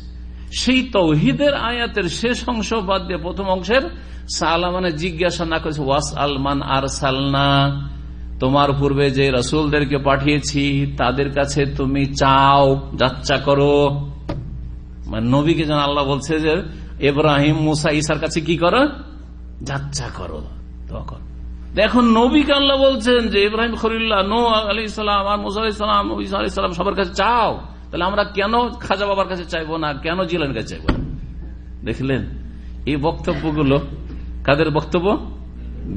Speaker 2: সেই তৌহিদের আয়াতের শেষ অংশ বাদ দিয়ে প্রথম অংশের সালা মানে জিজ্ঞাসা না করেছে ওয়াস আলমান আর সালনা তোমার পূর্বে যে রসুলদেরকে পাঠিয়েছি, তাদের কাছে তুমি চাও, যাচ্চা করো। মানে নবীকে যেন আল্লাহ বলছে যে এব্রাহিম মুসা ইসার কাছে কি করো? যাচ্চা করো তখন দেখুন নবীকে আল্লাহ বলছেন যে ইব্রাহিম খরিল্লাহ নো আলি ইসলাম আর মুসা ইসা আলি সবার কাছে চাও, তাহলে আমরা কেন খাজা বাবার কাছে চাইব না, কেন জিলানের কাছে চাইব না? দেখলেন, এই বক্তব্যগুলো কাদের বক্তব্য?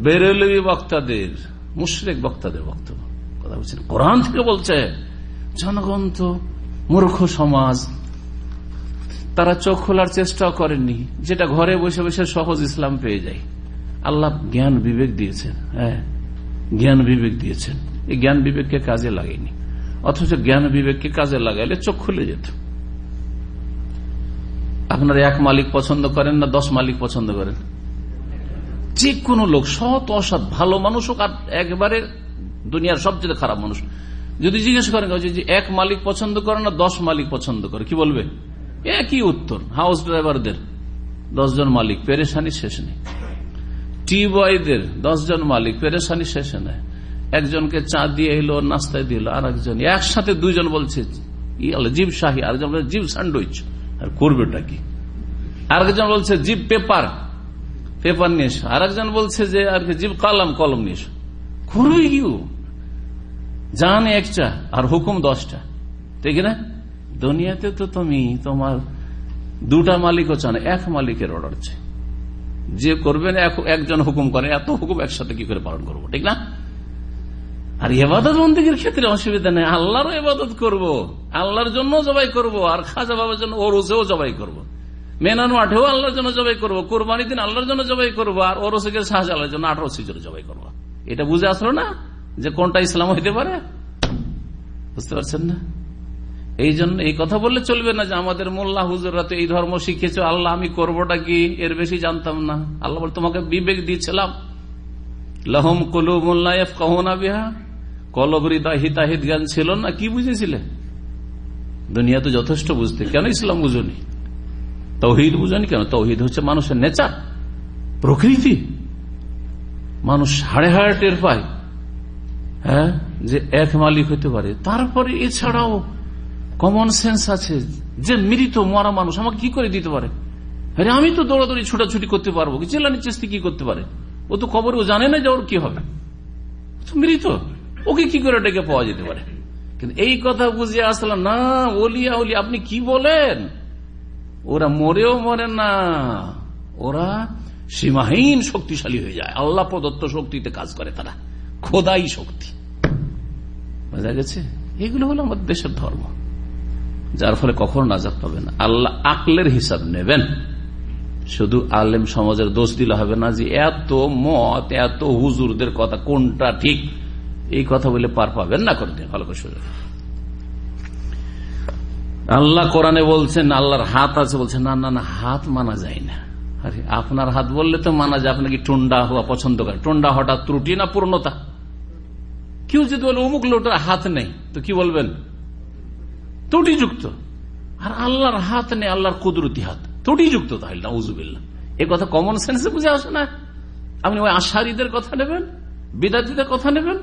Speaker 2: বেরেলবি বক্তাদের, মুশরেক বক্তাদের বক্তব্য। কথা বলছেন, কোরআন থেকে বলছে, জনগণ তো মূর্খ সমাজ, তারা চোখ খোলার চেষ্টা করেননি, যেটা ঘরে বসে বসে সহজ ইসলাম পেয়ে যায়। আল্লাহ জ্ঞান বিবেক দিয়েছেন হ্যাঁ? জ্ঞান বিবেক দিয়েছেন। এই জ্ঞান বিবেককে কাজে লাগেনি। অথচ জ্ঞান বিবেককে কাজে লাগাইলে চোখ খুলে যেত। আপনার এক মালিক পছন্দ করেন না দশ মালিক পছন্দ করেন? যে কোনো লোক, সৎ, অসৎ, ভালো মানুষ হোক, আর একবারে দুনিয়ার সবচেয়ে খারাপ মানুষ। যদি জিজ্ঞেস করেন এক মালিক পছন্দ করে না দশ মালিক পছন্দ করে, কি বলবে? একই উত্তর, হাউস ড্রাইভারদের। দশজন মালিক পেরেশানি শেষ নেই। টি বয়দের দশজন মালিক, পেরেশানি শেষে নেয় একজনকে চা দিয়ে এলো, নাস্তায় দিল আর একজন একসাথে দুইজন বলছে জিপ শাহি। আরেকজন বলছে জিপ স্যান্ডউইচ। আর করবেটা কি? আরেকজন বলছে জিপ পেপার। পেপার নিয়ে এসো। আরেকজন বলছে যে, আর কি জিপ কলম কলম নিয়ে এসো। করবে কি জান একটা, আর হুকুম দশটা। ঠিক না? দুনিয়াতে তো তুমি, তোমার দুটা মালিকও চান এক মালিকের অর্ডার চাই। যে করবেন একজন হুকুম করে, এত হুকুম একসাথে কি করে পালন করব, ঠিক না আর এবাদত বন্দীর ক্ষেত্রে অসুবিধা নেই, আল্লাহরও এবাদত করব। আল্লাহর জন্য জবাই করব, আর খাজা বাবার জন্য ওরসেও জবাই করব। মেনানো আঠেও আল্লাহর জন্য জবাই করব কোরবানি দিন আল্লাহর জন্য জবাই করব, আর ওরসে গেলে শাহজালার জন্য আঠারো সিজনে জবাই করব এটা বুঝে আসলো না যে কোনটা ইসলাম হইতে পারে বুঝতে পারছেন না এই জন্য এই কথা বললে চলবে না যে আমাদের মোল্লা হুজুরা তো এই ধর্ম শিখেছ, আল্লাহ আমি করবোটা কি? এর বেশি জানতাম না। আল্লাহ বলে, তোমাকে বিবেক দিয়েছিলাম। লহম কলু মোল্লাইফ কহনা বিহা। কলবরিদা হিতাহিত জ্ঞান ছিল না, কি বুঝেছিলে? দুনিয়া তো যথেষ্ট বুঝতে। কেন ইসলাম বুঝুনি? তৌহিদ বুঝনি কেন? তৌহিদ হচ্ছে মানুষের নেচার, প্রকৃতি। মানুষ হাড়ে হাড়ে টের পায় হ্যাঁ? যে এক মালিক হতে পারে। তারপরে এছাড়াও কমন সেন্স আছে। যে মৃত, মরা মানুষ, আমাকে কি করে দিতে পারে? আরে আমি তো দৌড়াদৌড়ি, ছোটাছুটি করতে পারব। চিল্লানি চেষ্টা কি করতে পারে? ও তো খবর, ও জানে না যে ওর কি হবে। মৃত, ওকে কি করে ডেকে পাওয়া যেতে পারে? কিন্তু এই কথা বুঝে আসলাম, না ওলিয়া ওলি আপনি কি বলেন? ওরা মরেও মরে না। ওরা সীমাহীন শক্তিশালী হয়ে যায়। আল্লাহ প্রদত্ত শক্তিতে কাজ করে তারা। খোদাই শক্তি। বোঝা গেছে? এগুলো হলো আমাদের দেশের ধর্ম। যার ফলে কখনো নাজাদ পাবেন আল্লাহ আকলের হিসাব নেবেন। শুধু আলেম সমাজের দোষ দিলে হবে না যে এত মত, এত হুজুরদের কথা কোনটা ঠিক? এই কথা বলে পার পাবেন না করে ভালো করে সুযোগ আল্লাহ কোরআনে বলছেন, আল্লাহর হাত আছে বলছেন না না না, হাত মানা যায় না। আরে, আপনার হাত বললে তো মানা যায়, আপনাকে টুন্ডা হওয়া পছন্দ করে। টুন্ডা হঠাৎ ত্রুটি না পূর্ণতা? কেউ যদি বলে, অমুক লোটার হাত নেই। তো কি বলবেন? ত্রুটিযুক্ত। আর আল্লাহর হাত নেই, আল্লাহর কুদরতি হাত। ত্রুটিযুক্ত তাহলে নাউজুবিল্লা এ কথা কমন সেন্সে বুঝে আসে না। আপনি ওই আশারিদের কথা নেবেন, বিদাতিদের কথা নেবেন,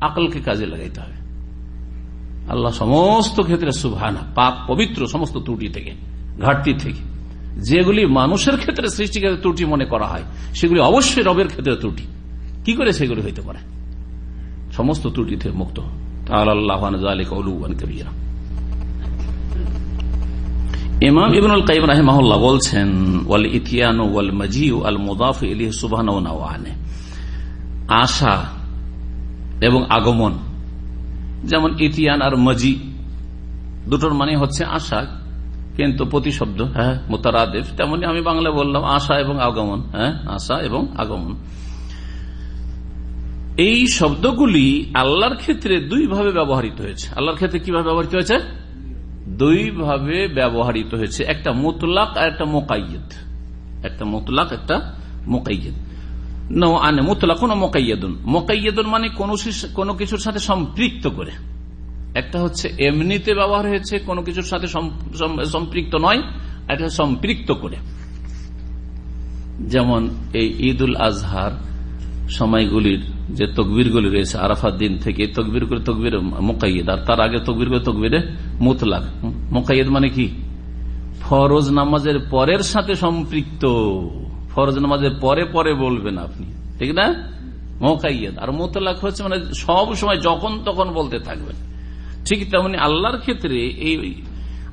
Speaker 2: আকলকে কাজে লাগাইতে হবে। আল্লাহ সমস্ত ক্ষেত্রে সুভানা পাক পবিত্র, সমস্ত ত্রুটি থেকে, ঘাটতি থেকে, যেগুলি মানুষের ক্ষেত্রে সৃষ্টিকারের ত্রুটি মনে করা হয়, সেগুলি অবশ্যই রবের ক্ষেত্রে ত্রুটি। কি করে সেগুলি হইতে পারে? সমস্ত ত্রুটি থেকে মুক্ত আল্লাহ কবিরা। ইমাম ইবনুল কাইম রাহিমাহুল্লাহ বলছেন, ওয়াল ইতিয়ান ওয়াল মাজিউ আল মুদাফ ইলিহ সুবহান আশা এবং আগমন, যেমন ইতিয়ান আর মজি, দুটোর মানে হচ্ছে আশা, কিন্তু প্রতিশব্দ হ্যাঁ মোতারাদেব তেমনি আমি বাংলা বললাম আশা এবং আগমন হ্যাঁ আশা এবং আগমন। এই শব্দগুলি আল্লাহর ক্ষেত্রে দুই ভাবে ব্যবহৃত হয়েছে। আল্লাহর ক্ষেত্রে কীভাবে ব্যবহৃত হয়েছে? দুই ভাবে ব্যবহৃত হয়েছে। একটা মুতলাক আর একটা মোকাইয়দ একটা মোতলাক, একটা মোকাইয়দ আনে মুতলাক কোন মোকাইয়দুন মোকাইয়দুন মানে কোন কিছুর সাথে সম্পৃক্ত করে। একটা হচ্ছে এমনিতে ব্যবহার হয়েছে, কোনো কিছুর সাথে সম্পৃক্ত নয় এটা সম্পৃক্ত করে। যেমন এই ঈদ উল আজহার সময়গুলির যে তকবিরগুলি রয়েছে আরাফার দিন থেকে তকবির করে তকবির মোকাইদ আর তার আগে তকবির করে তকবিরে মুতলাক। মোকাইদ মানে কি? ফরজ নামাজের পরের সাথে সম্পৃক্ত। ফরজ নামাজের পরে পরে বলবেন আপনি। ঠিক না? মোকাইদ আর মোতলাক হচ্ছে মানে সব সময় যখন তখন বলতে থাকবেন। ঠিক তেমনি আল্লাহর ক্ষেত্রে এই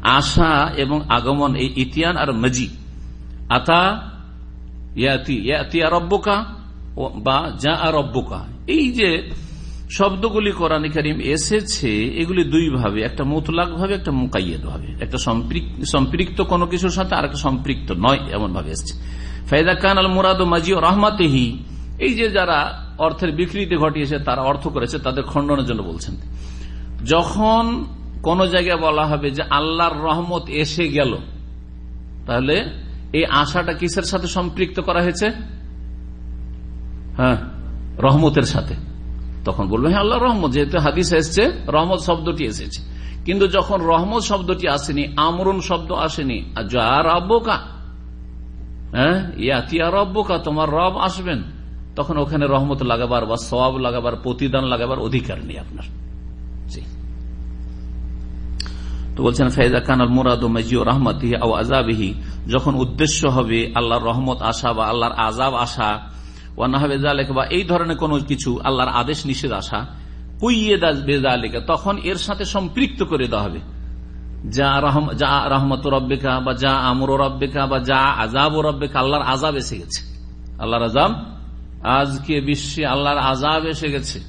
Speaker 2: আশা এবং আগমন, এই ইতিয়ান আর মজি। আতা ইয়াতি ইয়াতি আর রব্বকা বা যা আর রব্বকা। এই যে শব্দগুলি কোরআন করিম এসেছে, এগুলি দুই ভাবে, একটা মুতলাক ভাবে, একটা মুকাইয়েদ ভাবে। একটা সম্পৃক্ত কোনো কিছুর সাথে আর একটা সম্পৃক্ত নয়, এমন ভাবে এসছে। ফায়দা কান আল মুরাদ মাজি ও রহমাতেহি। এই যে যারা অর্থের বিকৃতি ঘটিয়েছে, তারা অর্থ করেছে, তাদের খণ্ডনের জন্য বলছেন। যখন কোন জায়গায় বলা হবে যে আল্লাহর রহমত এসে গেল, তাহলে এই আশাটা কিসের সাথে সম্পৃক্ত করা হয়েছে? হ্যাঁ রহমতের সাথে। তখন বলবে হ্যাঁ আল্লাহ রহমত, যেহেতু হাদিস এসছে, রহমত শব্দটি এসেছে। কিন্তু যখন রহমত শব্দটি আসেনি, আমরুন শব্দ আসেনি যা রব্বকা হ্যাঁ ইয়াতিয়া রব্বকা, তোমার রব আসবেন, তখন ওখানে রহমত লাগাবার বা সবাব লাগাবার, প্রতিদান লাগাবার অধিকার নেই আপনার। তো বলছেন ফেজা কানাল মুরাদ মজি ও রহমতি আজাবিহি যখন উদ্দেশ্য হবে আল্লাহর রহমত আসা বা আল্লাহর আজাব আসা বা এই ধরনের কোন কিছু আল্লাহর আদেশ নিষেধ আসা, কুইয়ে বেজালেকা তখন এর সাথে সম্পৃক্ত করে দেওয়া হবে। যা যা রহমত রব্বেকা, বা যা আমর রব্বিকা, বা যা আজাব রব্বিকা, আল্লাহর আজাব এসে গেছে। আল্লাহর আজাব আজকে বিশ্বে আল্লাহর আজাব এসে গেছে।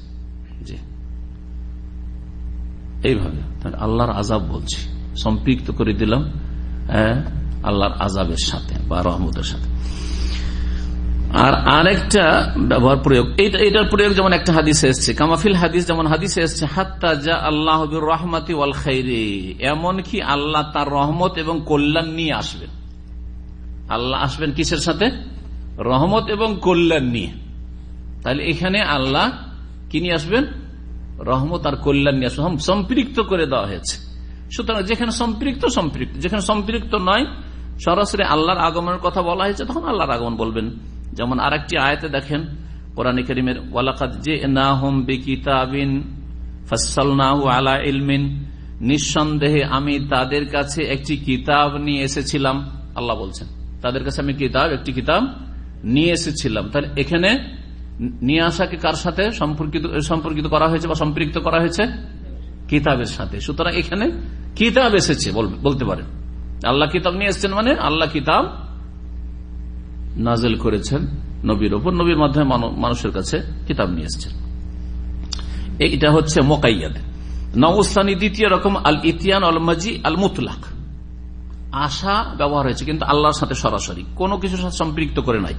Speaker 2: এইভাবে আল্লাহর আজাব বলছি। সম্পৃক্ত করে দিলাম আল্লাহর আজাবের সাথে, বা রহমতের সাথে। আর আরেকটা ব্যবহার প্রয়োগ। এটার প্রয়োগ যেমন একটা হাদিসে এসছে কামাফিল হাদিস যেমন হাদিসে এসছে, হাত্তা যা আল্লাহ রহমাতি ওয়াল খাইরে। এমন কি আল্লাহ তার রহমত এবং কল্যাণ নিয়ে আসবেন। আল্লাহ আসবেন কিসের সাথে? রহমত এবং কল্যাণ নিয়ে। তাহলে এখানে আল্লাহ কি নিয়ে আসবেন? রহমত আর কল্যাণ নিয়ে আসবেন। সম্পৃক্ত করে দেওয়া হয়েছে। সুতরাং যেখানে সম্পৃক্ত সম্পৃক্ত। যেখানে সম্পৃক্ত নয়, সরাসরি আল্লাহর আগমনের কথা বলা হয়েছে, তখন আল্লাহর আগমন বলবেন। যেমন আর একটি আয়তে দেখেন, কোরআন করিমের ওয়ালাকাত যে না হোম বেকিতাবিন নিঃসন্দেহে আমি তাদের কাছে একটি কিতাব নিয়ে এসেছিলাম, আল্লাহ বলছেন। তাদের কাছে আমি কিতাব, একটি কিতাব নিয়ে এসেছিলাম। তাহলে এখানে নিয়ে আসাকে কার সাথে সম্পর্কিত সম্পর্কিত করা হয়েছে বা সম্পৃক্ত করা হয়েছে? কিতাবের সাথে। সুতরাং এখানে কিতাব এসেছে বলতে পারেন। আল্লাহ কিতাব নিয়ে এসছেন মানে আল্লাহ কিতাব নাজেল করেছেন নবীর ওপর নবীর মাধ্যমে মানুষের কাছে কিতাব নিয়ে এসছেন। এইটা হচ্ছে মোকাইয়াদ। নবস্থানী দ্বিতীয় রকম আল ইতিয়ান আল মাজি আল মুতলাক আশা ব্যবহার হয়েছে, কিন্তু আল্লাহর সাথে সরাসরি। কোনো কিছুর সাথে সম্পৃক্ত করে নাই।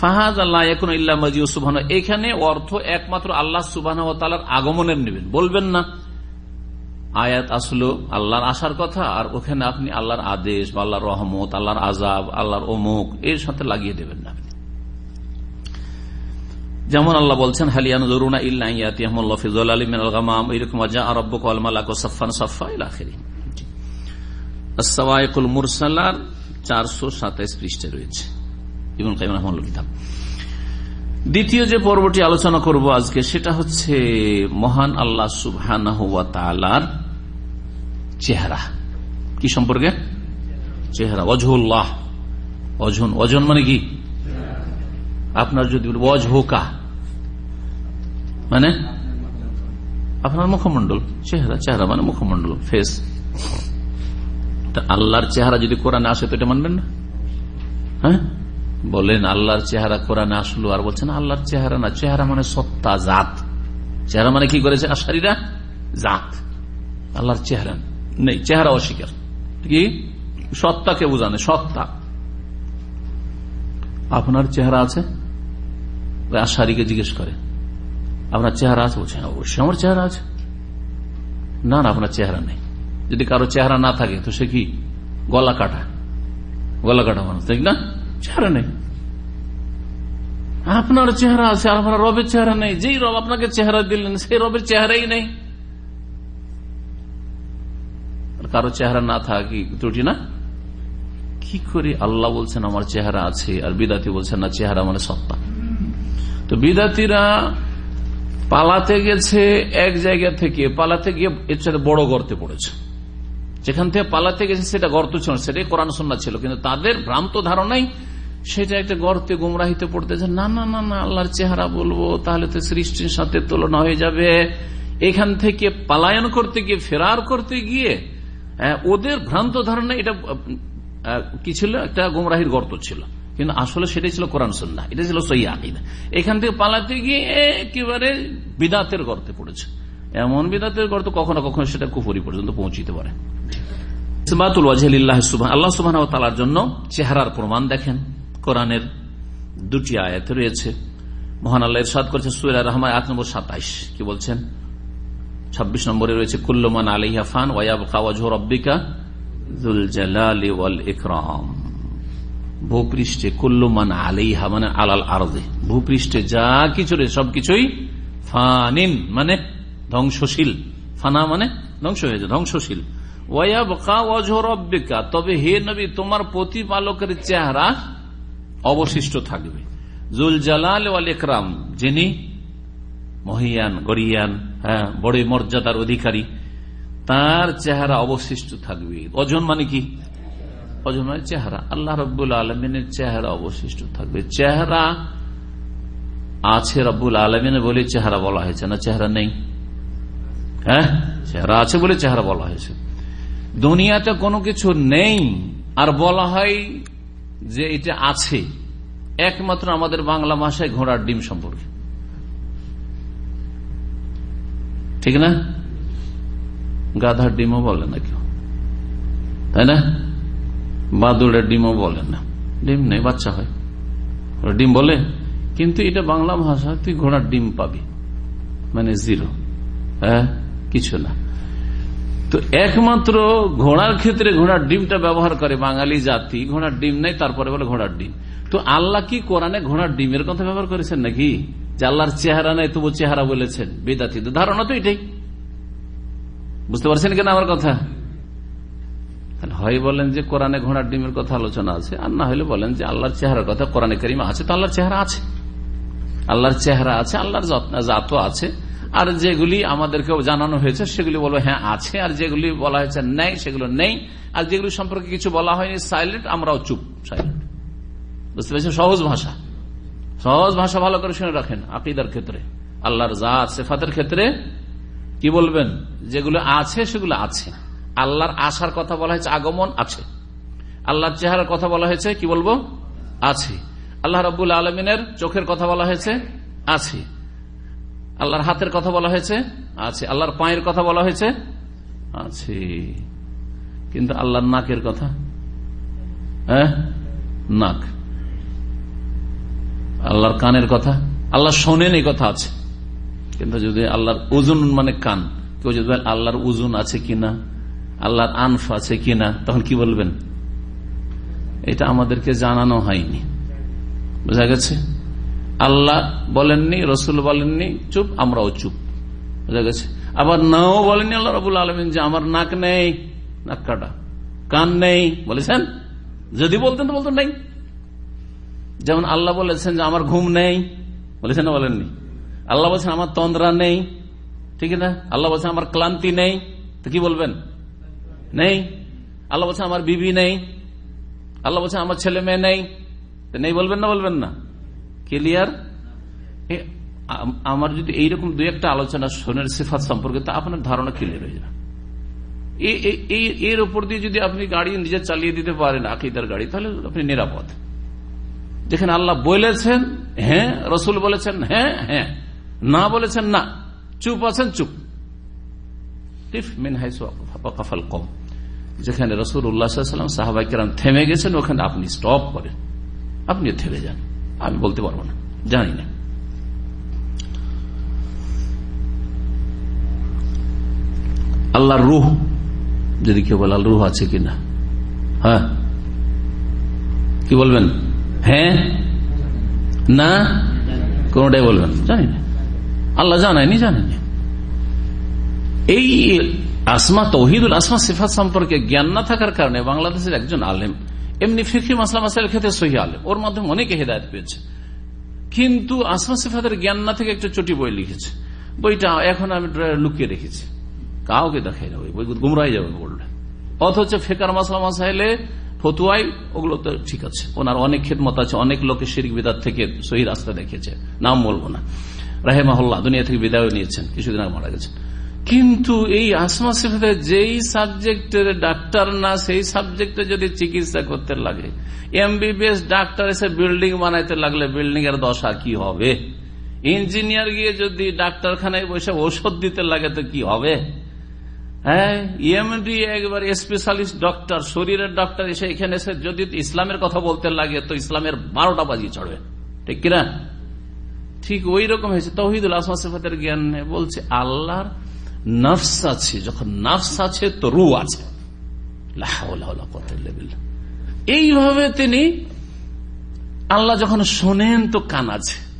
Speaker 2: ফাহাজ আল্লাহ এখন ইল্লা মাজি সুবাহ এখানে অর্থ একমাত্র আল্লাহ সুবাহ আগমনের নেবেন। বলবেন না আয়াত আসলো আল্লাহর আসার কথা, আর ওখানে আপনি আল্লাহর আদেশ বা আল্লাহর রহমত, আল্লাহর আজাব আল্লাহর অমুক এর সাথে লাগিয়ে দেবেন না যেমন আল্লাহ বলছেন হালিয়ান রয়েছে। দ্বিতীয় যে পর্বটি আলোচনা করব আজকে, সেটা হচ্ছে মহান আল্লাহ সুবহান চেহারা। কি সম্পর্কে? চেহারা। অজহুল্লাহ অজন অজন মানে কি? আপনার যদি অজহোকা মানে? আপনার মুখমন্ডল চেহারা। চেহারা মানে মুখমন্ডল ফেস আল্লাহর চেহারা যদি কোরআনে আসে তো এটা মানবেন না? হ্যাঁ? বলেন, আল্লাহর চেহারা কোরআনে আসলো আর বলছেন, আল্লাহর চেহারা না, চেহারা মানে সত্তা, জাত। চেহারা মানে কি করেছে আশারিরা? জাত। আল্লাহর চেহারা নেই, চেহারা অস্বীকার। কি? সত্তাকে বোঝানে, সত্তা। আপনার চেহারা আছে? আশারিকে জিজ্ঞেস করে। আপনার চেহারা আছে? বলছে অবশ্যই আমার চেহারা আছে। না না, আপনার চেহারা নেই। যদি কারও চেহারা না থাকে, তো সে কি? গলা কাটা। গলা কাটা মানুষ, তাই না? চেহারা নেই। আপনার চেহারা আছে, আপনার রবের চেহারা নেই। যেই রব আপনাকে চেহারা দিলেন, সেই রবের চেহারাই নেই। কারও চেহারা না থাকি ত্রুটি না? কি করে আল্লাহ বলছেন আমার চেহারা আছে, আর বিদাতি বলছেন, না, চেহারা মানে সত্তা। তো বিদাতিরা পালাতে গেছে এক জায়গা থেকে, পালাতে গিয়ে এর বড় গর্তে পড়েছে। যেখান থেকে পালাতে গেছে, সেটা গর্ত ছিল, সেটাই কোরআন সন্না ছিল। কিন্তু তাদের ভ্রান্ত ধারণাই সেটা একটা গর্তে গুমরাহিতে পড়তেছে। না না না না, আল্লাহর চেহারা বলব, তাহলে তো সৃষ্টির সাথে তুলনা হয়ে যাবে। এখান থেকে পালায়ন করতে গিয়ে, ফেরার করতে গিয়ে ওদের ভ্রান্ত ধারণা এটা কি ছিল? একটা গুমরাহির গর্ত ছিল। কিন্তু আসলে সেটাই ছিল কোরআন সন্না এটা ছিল আকিদা। এখান থেকে পালাতে গিয়ে একেবারে বিদাতের গর্তে পড়েছে। এমন বিদাতের গর্ত কখনো কখনো সেটা কুপুরি পর্যন্ত পৌঁছিতে পারে। আল্লাহ সুবহানাহু ওয়া তাআলার জন্য চেহারার প্রমাণ দেখেন। কোরআনের দুটি আয়াত রয়েছে। মহান আল্লাহ ইরশাদ করেছেন সূরা রহমান, আয়াত নম্বর 27 কি বলছেন? 26 নম্বরে রয়েছে কুল্লমান আলাইহা ফান ওয়া ইয়াবকা ওয়াজহু রাব্বিকা যুল ইকরাম। ভূপৃষ্ঠে কুল্লুমান আলাইহা মানে আলাল আরদে। ভূপৃষ্ঠে যা কিছু রয়েছে, সবকিছুই ফানিন মানে ধ্বংসশীল। ফানা মানে ধ্বংস ধ্বংসশীল। ওয়াবকা ওয়াজহু রাব্বিকা, তবে হে নবী, তোমার প্রতিপালকের চেহারা অবশিষ্ট থাকবে। যিনি মহিয়ান, গরিয়ান হ্যাঁ বড় মর্যাদার অধিকারী, তার চেহারা অবশিষ্ট থাকবে। অজন মানে কি? অজন মানে চেহারা। আল্লাহ রব্বুল আলমিনের চেহারা অবশিষ্ট থাকবে। চেহারা আছে রব্বুল আলমিনে বলে চেহারা বলা হয়েছে না, চেহারা নেই? হ্যাঁ? চেহারা আছে বলে চেহারা বলা হয়েছে। দুনিয়াতে কোনো কিছু নেই আর বলা হয় যে এটা আছে। একমাত্র আমাদের বাংলা ভাষায় ঘোড়ার ডিম সম্পর্কে। ঠিক না? গাধার ডিমও বলে না কেউ। তাই না? বাদুড়ের ডিমও বলে না। ডিম নেই, বাচ্চা হয়। ডিম বলে। কিন্তু এটা বাংলা ভাষা তুই ঘোড়ার ডিম পাবি। মানে জিরো। হ্যাঁ? কিছু না। তো একমাত্র ঘোড়ার ক্ষেত্রে ঘোড়ার ডিমটা ব্যবহার করে বাঙালি জাতি, ঘোড়ার ডিম নেই, তারপরে বলে ঘোড়ার ডিম। তো আল্লাহ কি কোরআনে ঘোড়ার ডিমের কথা ব্যবহার করেছেন নাকি? যে আল্লাহর চেহারা নেই, তবু চেহারা বলেছেন। বেদাতিত ধারণা তো এটাই। বুঝতে পারছেন কেন আমার কথা? হয় বলেন যে কোরআনে ঘোড়ার ডিমের কথা আলোচনা আছে, আর না হলে বলেন যে আল্লাহর চেহারার কথা কোরআনে করিমা আছে, তো আল্লাহর চেহারা আছে। আল্লাহর চেহারা আছে, আল্লাহর জাতও আছে। আর যেগুলি আমাদেরকে জানানো হয়েছে, সেগুলি বলব হ্যাঁ আছে। আর যেগুলি বলা হয়েছে, নেই, সেগুলো নেই। আর যেগুলি সম্পর্কে কিছু বলা হয়নি, সাইলেন্ট, আমরাও চুপ, সাইলেন্ট। বুঝতে পেরেছেন? সহজ ভাষা। সহজ ভাষা ভালো করে শুনে রাখেন আকিদার ক্ষেত্রে। আল্লাহর জাত, সেফাতের ক্ষেত্রে কি বলবেন? যেগুলো আছে, সেগুলো আছে। আল্লাহর আশার কথা বলা হয়েছে, আগমন আছে। আল্লাহর চেহারার কথা বলা হয়েছে, কি বলব? আছে। আল্লাহ রবুল আলমিনের চোখের কথা বলা হয়েছে, আছে। আল্লাহর হাতের কথা বলা হয়েছে? আছে। আল্লাহর পায়ের কথা বলা হয়েছে? আছে। কিন্তু আল্লাহর নাকের কথা? হ্যাঁ? নাক। আল্লাহর কানের কথা? আল্লাহ শোনেন এই কথা আছে। কিন্তু যদি আল্লাহর ওজন মানে কান, কেউ যদি আল্লাহর ওজন আছে কিনা, আল্লাহর আনফ আছে কিনা, তখন কি বলবেন? এটা আমাদেরকে জানানো হয়নি। বোঝা গেছে? আল্লাহ বলেননি, রসুল বলেননি, চুপ, আমরাও চুপ। বোঝা গেছে? আবার নাও বলেননি আল্লাহ রবুল আলমিন যে আমার নাক নেই, নাক কাটা। কান নেই, বলেছেন? যদি বলতেন তো বলতেন নেই। যেমন আল্লাহ বলেছেন যে আমার ঘুম নেই, বলেছেন না বলেননি? আল্লাহ বলছেন আমার তন্দ্রা নেই, ঠিক না? আল্লাহ বলছেন আমার ক্লান্তি নেই, তো কি বলবেন? নেই। আল্লাহ বলছেন আমার বিবি নেই, আল্লাহ বলছেন আমার ছেলে মেয়ে নেই নেই বলবেন না বলবেন না? ক্লিয়ার আমার যদি এইরকম দুই একটা আলোচনা শোনের সিফাত সম্পর্কে, তা আপনার ধারণা ক্লিয়ার হয়ে যাবে। এর উপর দিয়ে যদি আপনি গাড়ি নিজে চালিয়ে দিতে পারেন, আকিদার গাড়ি, তাহলে আপনি নিরাপদ। যেখানে আল্লাহ বলেছেন হ্যাঁ রসুল বলেছেন হ্যাঁ হ্যাঁ না বলেছেন, না, চুপ আছেন, চুপ। কম যেখানে রসুল উল্লাহাম সাহাবাই কেরাম থেমে গেছেন, ওখানে আপনি স্টপ করেন। আপনি থেমে যান। আমি বলতে পারব না, জানি না। আল্লাহর রুহ, যদি কেউ বলে রুহ আছে কিনা হ্যাঁ? কি বলবেন? হ্যাঁ? না? কোনটাই বলবেন? জানি না। আল্লাহ জানায়নি, জানেনি। এই আসমা, তহিদুল আসমা, সিফাত সম্পর্কে জ্ঞান না থাকার কারণে বাংলাদেশের একজন আলেম এমনি ফিকি মাসলা মাসাইল ক্ষেত্রে সহি আলেম। ওর মাধ্যমে অনেকে হেদায়ত পেয়েছে। কিন্তু আসমা সিফাতের জ্ঞান না থেকে একটা চটি বই লিখেছে। বইটা এখন আমি লুকিয়ে রেখেছি। কাউকে দেখাই না বই। গুমরাই যাবে বললে। অথচ ফেকার মাসলা মাসাইলে ফতুয়াই, ওগুলো তো ঠিক আছে। ওনার অনেক খেদমত আছে, অনেক লোকে শিরিক বিদার থেকে সহি রাস্তা দেখেছে নাম বলব না। রাহেমাহুল্লাহ, দুনিয়া থেকে বিদায় নিয়েছেন, কিছুদিন আগে মারা গেছেন। কিন্তু এই আসমা সিফাতের যেই সাবজেক্টের ডাক্তার না, সেই সাবজেক্টে যদি চিকিৎসা করতে লাগে, এমবিবিএস ডাক্তার এসে বিল্ডিং বানাইতে লাগলে বিল্ডিং এর দশা কি হবে? ইঞ্জিনিয়ার গিয়ে যদি ডাক্তারখানায় বসে ওষুধ দিতে লাগে তো কি হবে? হ্যাঁ ইএমডি একবার স্পেশালিস্ট ডক্টর, শরীরের ডক্টর এসে এখানে এসে যদি ইসলামের কথা বলতে লাগে তো ইসলামের বারোটা বাজিয়ে চড়বে। ঠিক কিনা? ঠিক ওই রকম হয়েছে। তহিদুল আসমা সিফাতের জ্ঞান বলছে, আল্লাহর নফস আছে, যখন নফস আছে তো রু আছে। এইভাবে তিনি আল্লাহ যখন শোনেন তো কান আছে।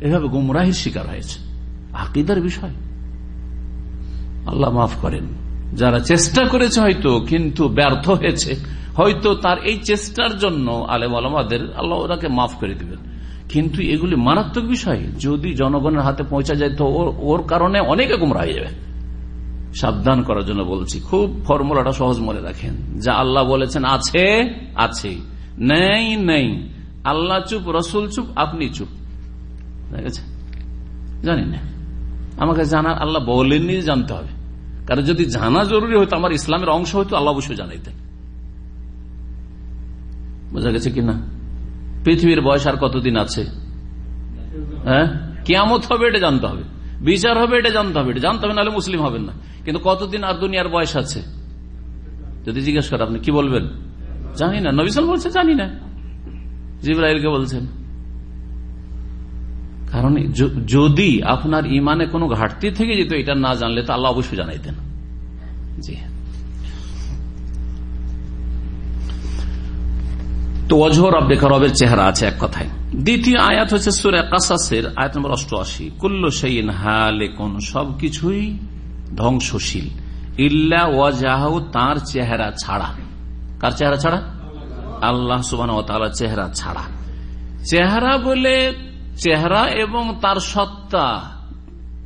Speaker 2: এভাবে গুমরাহির শিকার হয়েছে। আকিদার বিষয়। আল্লাহ মাফ করেন। যারা চেষ্টা করেছে হয়তো, কিন্তু ব্যর্থ হয়েছে। হয়তো তার এই চেষ্টার জন্য আলেম আলমাদের আল্লাহ ওরাকে মাফ করে দিবেন। কিন্তু এগুলি মারাত্মক বিষয়। যদি জনগণের হাতে পৌঁছা যায়, তো ওর কারণে অনেকে গুমরা হয়ে যাবে। সাবধান করার জন্য বলছি, খুব ফর্মুলাটা সহজ মনে রাখেন। যা আল্লাহ বলেছেন আছে আছে। নেই নেই। আল্লাহ চুপ, রসুল চুপ, আপনি চুপ। জানি না। আমাকে জানার আল্লাহ বলেননি জানতে হবে। কারণ যদি জানা জরুরি হতো, আমার ইসলামের অংশ হইতো আল্লাহ অবশ্যই জানাইতেন। বোঝা গেছে কিনা? পৃথিবীর বয়স আর কতদিন আছে? হ্যাঁ? কেমত হবে, এটা জানতে হবে। বিচার হবে, এটা জানতে হবে। এটা জানতে হবে, নাহলে মুসলিম হবেন না। কিন্তু কতদিন আর দুনিয়ার বয়স আছে? যদি জিজ্ঞেস করে, আপনি কি বলবেন? জানি না। নবিসাল বলছে জানি না। জিব্রাইলকে বলছেন। কারণ যদি আপনার ইমানে কোনো ঘাটতি থেকে যেত, এটা না জানলে তো আল্লাহ অবশ্যই জানাইতেন। জি। তো অজহর রব্বেকা রবের চেহারা আছে এক কথায়। দ্বিতীয় আয়াত হচ্ছে সুরে কাসাসের, আয়াত নম্বর অষ্টআশি। কুল্ল সেইন হালে কোন সবকিছুই ধ্বংসশীল। ইল্লা ওয়াজাহ, তার চেহারা ছাড়া। কার চেহারা ছাড়া? আল্লাহ সুবান চেহারা ছাড়া। চেহারা বলে চেহারা এবং তার সত্তা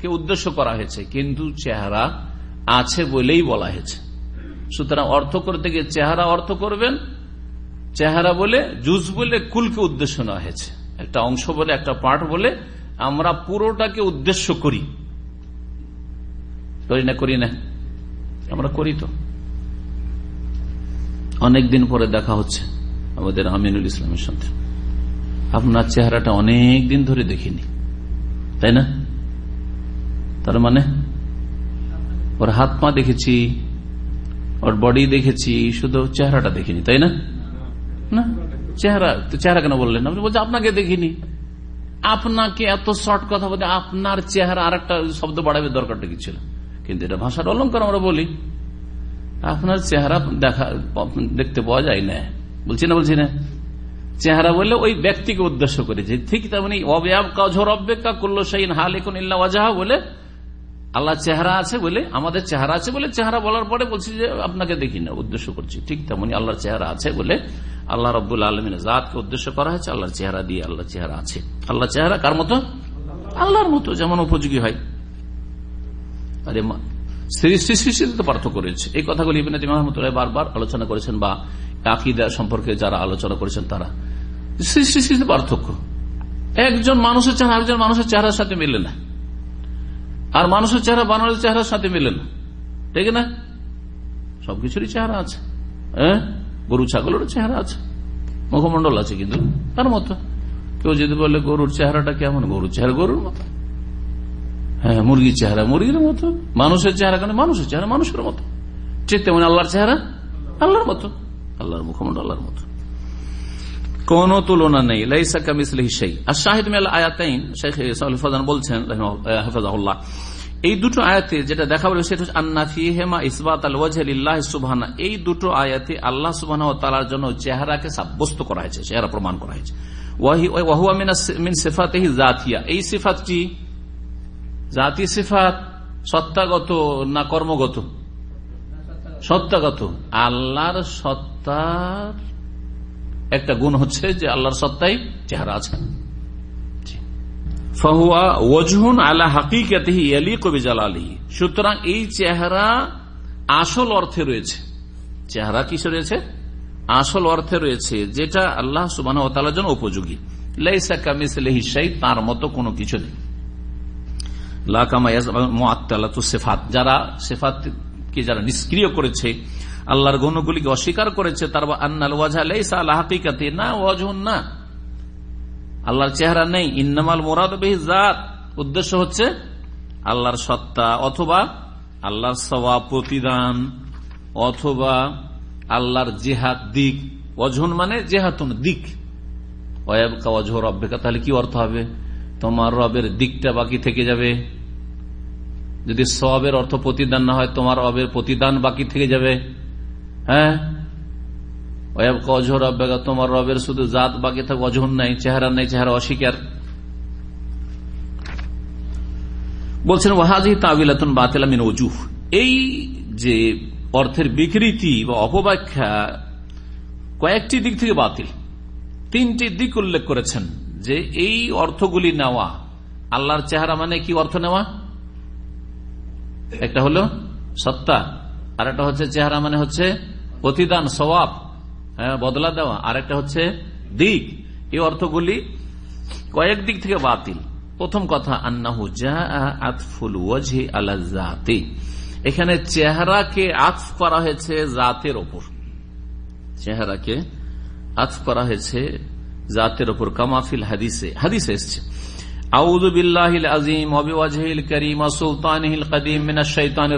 Speaker 2: কে উদ্দেশ্য করা হয়েছে, কিন্তু চেহারা আছে বলেই বলা হয়েছে। সুতরাং অর্থ করতে গিয়ে চেহারা অর্থ করবেন চেহারা বলে জুজ বলে কুলকে উদ্দেশ্য নেওয়া হয়েছে। একটা অংশ বলে, একটা পার্ট বলে, আমরা পুরোটাকে উদ্দেশ্য করি। করি না করি না। আমরা করি তো। অনেকদিন পরে দেখা হচ্ছে আমাদের আমিনুল ইসলামের সাথে। আপনার চেহারাটা অনেক দিন ধরে দেখিনি। তাই না? তার মানে ওর হাত পা দেখেছি, ওর বডি দেখেছি, শুধু চেহারাটা দেখিনি, তাই না? না? চেহারা চেহারা কেন বললেন? আপনি বলছেন, আপনাকে দেখিনি। আপনাকে এত শর্ট কথা বলতে আপনার চেহারা আর একটা শব্দ বাড়াবে দরকারটা কি ছিল? কিন্তু এটা ভাষার অলঙ্কার আমরা বলি। আপনার চেহারা দেখা, দেখতে পাওয়া যায় না। বলছি না বলছি না। চেহারা বললে ওই ব্যক্তিকে উদ্দেশ্য করেছে। ঠিক তেমনি অবয়াব কাজর অব্বেকা করল হাল এখন ইল্লা ওয়াজাহা বলে, আল্লাহ চেহারা আছে বলে, আমাদের চেহারা আছে বলে, চেহারা বলার পরে বলছি যে, আপনাকে দেখি না উদ্দেশ্য করছি। ঠিক তেমনি আল্লাহর চেহারা আছে বলে আল্লাহ রব্বুল আলমিন জাতকে উদ্দেশ্য করা হয়েছে, আল্লাহর চেহারা দিয়ে আল্লাহ চেহারা আছে। আল্লাহ চেহারা কার মতো? আল্লাহর মতো, যেমন উপযোগী হয়। আরে সৃষ্টি সৃষ্টিতে পার্থক্য রয়েছে। এই কথাগুলি বারবার আলোচনা করেছেন বা আকিদা সম্পর্কে যারা আলোচনা করেছেন তারা। সৃষ্টি সৃষ্টিতে পার্থক্য। একজন মানুষের চেহারা একজন মানুষের চেহারার সাথে মিলে না। আর মানুষের চেহারা বানরের চেহারার সাথে মিলে না। ঠিক না? সবকিছুরই চেহারা আছে। হ্যাঁ? গরু ছাগলেরও চেহারা আছে। মুখমন্ডল আছে কিন্তু, তার মতো। কেউ যদি বলে গরুর চেহারাটা কেমন? গরুর চেহারা গরুর মতো। হ্যাঁ মুরগির চেহারা মুরগির মতো। মানুষের চেহারা কেন? মানুষের চেহারা মানুষের মতো। ঠিক তেমন আল্লাহর চেহারা আল্লাহর মতো। আল্লাহর মুখমন্ডল আল্লাহর মতো। কোন তুলনা নেই। লাইসা কামিসলিহি আর শাহিদ মেল আয়াতাইন শেখ ফজান বলছেন হেফাজাহুল্লাহ। এই দুটো আয়াতে যেটা দেখা বলে সেটা হচ্ছে আন্নাফি হেমা ইসবাত আল ওয়াজহিল্লাহ সুবহানা। এই দুটো আয়াতে আল্লাহ সুবহানা ও তালার জন্য চেহারাকে সাব্যস্ত করা হয়েছে, চেহারা প্রমাণ করা হয়েছে। ওয়াহুয়া মিন এই জাতি সিফাত, সত্তাগত না কর্মগত? সত্তাগত। আল্লাহর সত্তার একটা গুণ হচ্ছে যে আল্লাহর সত্তাই চেহারা আছে। ফাহুয়া ওজহুন আলা হাকিকাতিহি ইয়ালিকু বিজালালিহি। সুতরাং এই চেহারা আসল অর্থে রয়েছে। চেহারা কিসে রয়েছে? আসল অর্থে রয়েছে যেটা আল্লাহ সুবহানাহু জন্য উপযোগী। তার মতো কোনো কিছু নেই। সিফাত। যারা যারা নিষ্ক্রিয় করেছে, আল্লাহর গুণগুলিকে অস্বীকার করেছে, তার আন্নাল ওয়াজহা লাইসা আলা হাকিকাতি না, ওয়াজহুন না। আল্লাহর চেহারা নেই, ইন্নামাল মোরাদ জাত উদ্দেশ্য হচ্ছে আল্লাহর সত্তা অথবা আল্লাহর সওয়াব প্রতিদান অথবা আল্লাহর জেহাদ দিক। অজহন মানে জেহাতুন দিক। অয়াবকা তাহলে কি অর্থ হবে? তোমার রবের দিকটা বাকি থেকে যাবে। যদি সবের অর্থ প্রতিদান না হয়, তোমার রবের প্রতিদান বাকি থেকে যাবে। হ্যাঁ? অজহ রব্বেকা তোমার রবের শুধু জাত বাকি অজহন নাই, চেহারা নাই, চেহারা অস্বীকার। বলছেন তাবিলাতুন ওজুহ। এই যে অর্থের বিকৃতি বা অপব্যাখ্যা কয়েকটি দিক থেকে বাতিল। তিনটি দিক উল্লেখ করেছেন যে এই অর্থগুলি নেওয়া, আল্লাহর চেহারা মানে কি অর্থ নেওয়া? একটা হলো সত্তা আর একটা হচ্ছে চেহারা মানে হচ্ছে প্রতিদান সবাব বদলা দেওয়া। আর একটা হচ্ছে দিক। এই অর্থগুলি কয়েক দিক থেকে বাতিল। প্রথম কথা, আন্নাহু জাতি এখানে চেহারাকে আতফ করা হয়েছে জাতের ওপর। চেহারাকে আতফ করা হয়েছে জাতের ওপর কামাফিল হাদিসে। হাদিসে এসছে।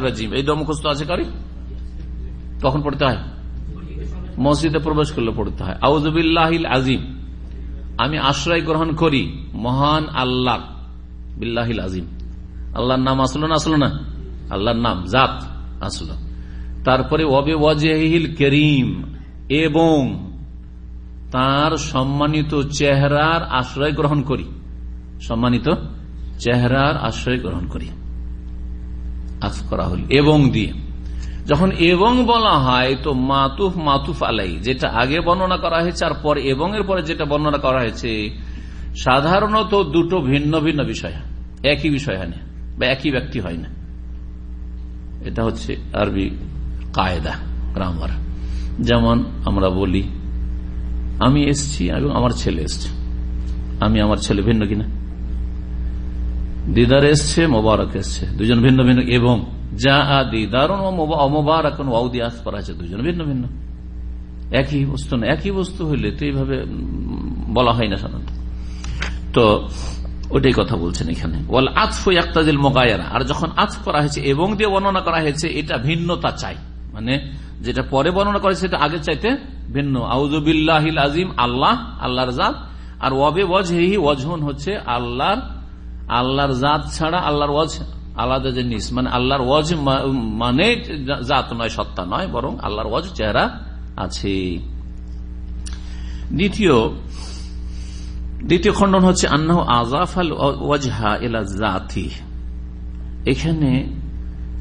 Speaker 2: রাজীম। এই আছে কারি পড়তে হয়। মসজিদে প্রবেশ করলে পড়তে হয়। আউযু বিল্লাহিল আযীম আমি আশ্রয় গ্রহণ করি মহান আল্লাহ, বিল্লাহিল আজিম। আল্লাহর নাম আসলো না আসলো না? আল্লাহর নাম, জাত আসলো। তারপরে ওবে ওয়াজহিল করিম এবং তার সম্মানিত চেহারার আশ্রয় গ্রহণ করি। সম্মানিত চেহারার আশ্রয় গ্রহণ করি। আজ করা হল। এবং দিয়ে যখন এবং বলা হয়, তো মাতুফ মাতুফ আলাই, যেটা আগে বর্ণনা করা হয়েছে আর পর এবং এর পরে যেটা বর্ণনা করা হয়েছে, সাধারণত দুটো ভিন্ন ভিন্ন বিষয়, একই বিষয় হয় না, বা একই ব্যক্তি হয় না। এটা হচ্ছে আরবি কায়দা গ্রামার যেমন আমরা বলি, আমি এসছি এবং আমার ছেলে এসছে। আমি আমার ছেলে ভিন্ন কিনা? দিদার এসছে, মোবারক এসছে। দুজন ভিন্ন ভিন্ন, এবং যা আছে ভিন্ন ভিন্ন। একই বস্তু একই বস্তু তো এইভাবে বলা হয় না সাধারণত। তো ওটাই কথা বলছেন এখানে। আর যখন আজ করা হয়েছে এবং দিয়ে বর্ণনা করা হয়েছে, এটা ভিন্নতা চাই। মানে যেটা পরে বর্ণনা করা সেটা আগে চাইতে ভিন্ন। আউজুবিল্লাহিল আজিম আল্লাহ, আল্লাহর জাত। আর ওয়াবে ওয়াজহন হচ্ছে আল্লাহর আল্লাহর জাত ছাড়া আল্লাহর ওয়াজ আলাদা জিনিস। মানে আল্লাহর ওয়াজ মানে জাত নয়, সত্তা নয়, বরং আল্লাহর ওয়াজ চেহারা আছে। দ্বিতীয় দ্বিতীয় খণ্ডন হচ্ছে আন্না আজাফ আল ওয়াজহা এলা জাতি এখানে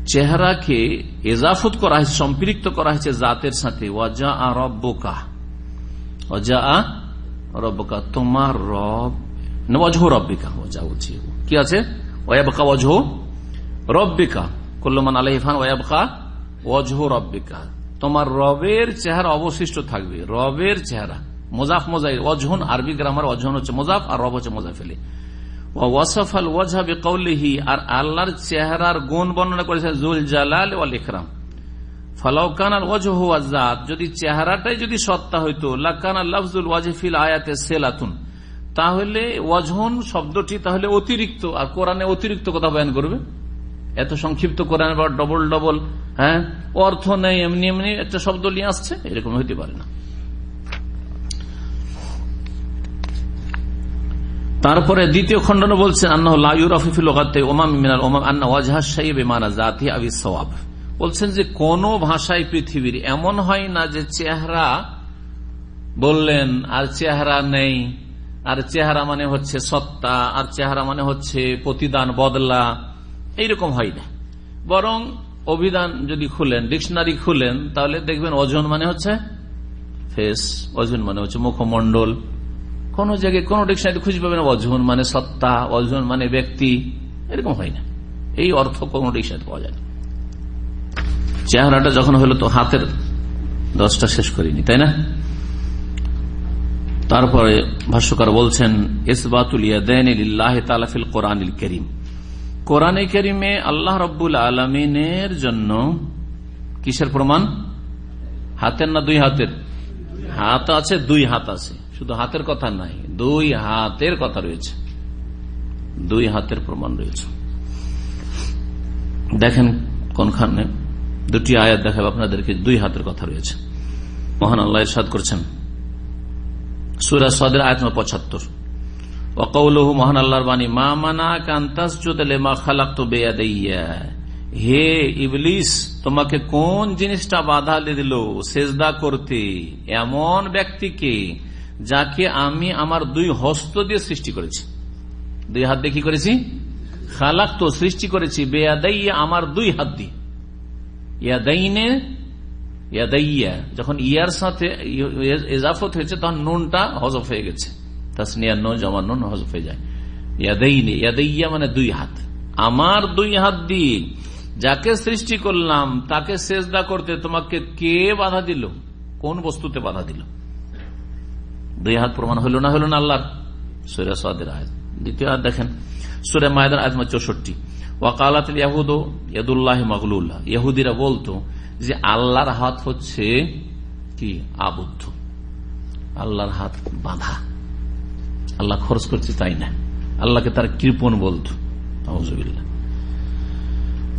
Speaker 2: চেহারাকে এজাফত করা হয়েছে, সম্পৃক্ত করা হয়েছে জাতের সাথে। ওয়াজা আ রব্বকা। ওয়াজা রব্বকা, তোমার রব ওয়াজহ রব্বিকা ওয়াজা বলছি কি আছে? ওয়াবকা ওয়াজহ রব্বিকা, কুল্লমান আলহিফান ওয়াবকা ওয়াজহ রব্বিকা। তোমার রবের চেহারা অবশিষ্ট থাকবে, রবের চেহারা। মোজাফ মোজাই অজহন আরবি গ্রামার অজহন হচ্ছে মোজাফ আর রব হচ্ছে মোজাফেলি। ওয়াসাফাল ওয়াজহাবি কৌলিহি আর আল্লাহর চেহারার গুণ বর্ণনা করেছে জুল জালাল ওয়াল ইকরাম। ফালাউকান আল ওয়াজহ ওয়াজাত যদি চেহারাটাই যদি সত্তা হইতো লাকান লফজুল ওয়াজফিল আয়াতে সেলাতুন। তাহলে ওয়াজহন শব্দটি তাহলে অতিরিক্ত, আর কোরআনে অতিরিক্ত কথা বয়ান করবে। এত সংক্ষিপ্ত কোরআন বা ডবল ডবল হ্যাঁ? অর্থ নেই, এমনি এমনি একটা শব্দ নিয়ে আসছে, এরকম হইতে পারে না। তারপরে দ্বিতীয় খণ্ডন বলছেন বলছেন যে কোন ভাষায় পৃথিবীর এমন হয় না যে চেহারা বললেন, আর চেহারা নেই। আর চেহারা মানে হচ্ছে সত্তা, আর চেহারা মানে হচ্ছে প্রতিদান বদলা। এইরকম হয় না বরং অভিধান যদি খুলেন, ডিকশনারি খুলেন, তাহলে দেখবেন ওজন মানে হচ্ছে ফেস ওজন মানে হচ্ছে মুখমন্ডল কোন জায়গায় কোন ডিকশনারি খুঁজে পাবেন ওজন মানে সত্তা ওজন মানে ব্যক্তি, এরকম হয় না। এই অর্থ কোন ডিকশনারি পাওয়া যায় না। চেহারাটা যখন হলো তো হাতের দশটা শেষ করিনি, তাই না? তারপরে ভাষ্যকার বলছেন ইসবাতুলিয়া দেন তালাফিল কোরআনিল করিম। কোরআনে করিমে আল্লাহ রব্বুল আলমিনের জন্য কিসের প্রমাণ? হাতের না দুই হাতের? হাত আছে, দুই হাত আছে। শুধু হাতের কথা নাই, দুই হাতের কথা রয়েছে। দুই হাতের প্রমাণ রয়েছে। দেখেন কোনখানে দুটি আয়াত দেখাবে আপনাদেরকে, দুই হাতের কথা রয়েছে। মহান আল্লাহ করছেন। সুরা সদের আয়াত পঁচাত্তর। ওকৌলহু মহান আল্লাহর বাণী, মা মানা কান্তাস মা খালাক তো বেয়াদাইয়া। হে ইবলিস, তোমাকে কোন জিনিসটা বাধা দিল? সেজদা করতে। এমন ব্যক্তিকে যাকে আমি আমার দুই হস্ত দিয়ে সৃষ্টি করেছি। দুই হাত দিয়ে কি করেছি? খালাক তো সৃষ্টি করেছি। বেয়াদাইয়া আমার দুই হাত দিয়ে। ইয়াদাইনে, ইয়াদাইয়া। যখন ইয়ার সাথে এজাফত হয়েছে, তখন নুনটা হজফ হয়ে গেছে। তাসনিয়া নো, জমা নুন হজফ হয়ে যায়। মানে দুই হাত। আমার দুই হাত দিয়ে যাকে সৃষ্টি করলাম, তাকে সেজদা করতে তোমাকে কে বাধা দিল? কোন বস্তুতে বাধা দিল? দুই হাত প্রমাণ হলো না হলো না আল্লাহ সুরে সাদের আয়াত। দ্বিতীয় হাত দেখেন। সুরে মায়েদের আয়াত চৌষট্টি। ওয়াকালাত ইয়াহুদ, ইয়াদুল্লাহ ইহুদিরা বলতো যে আল্লাহর হাত হচ্ছে কি? আবদ্ধ। আল্লাহর হাত বাঁধা। আল্লাহ খরচ করছে তাই না? আল্লাহকে তার কৃপন বলতো।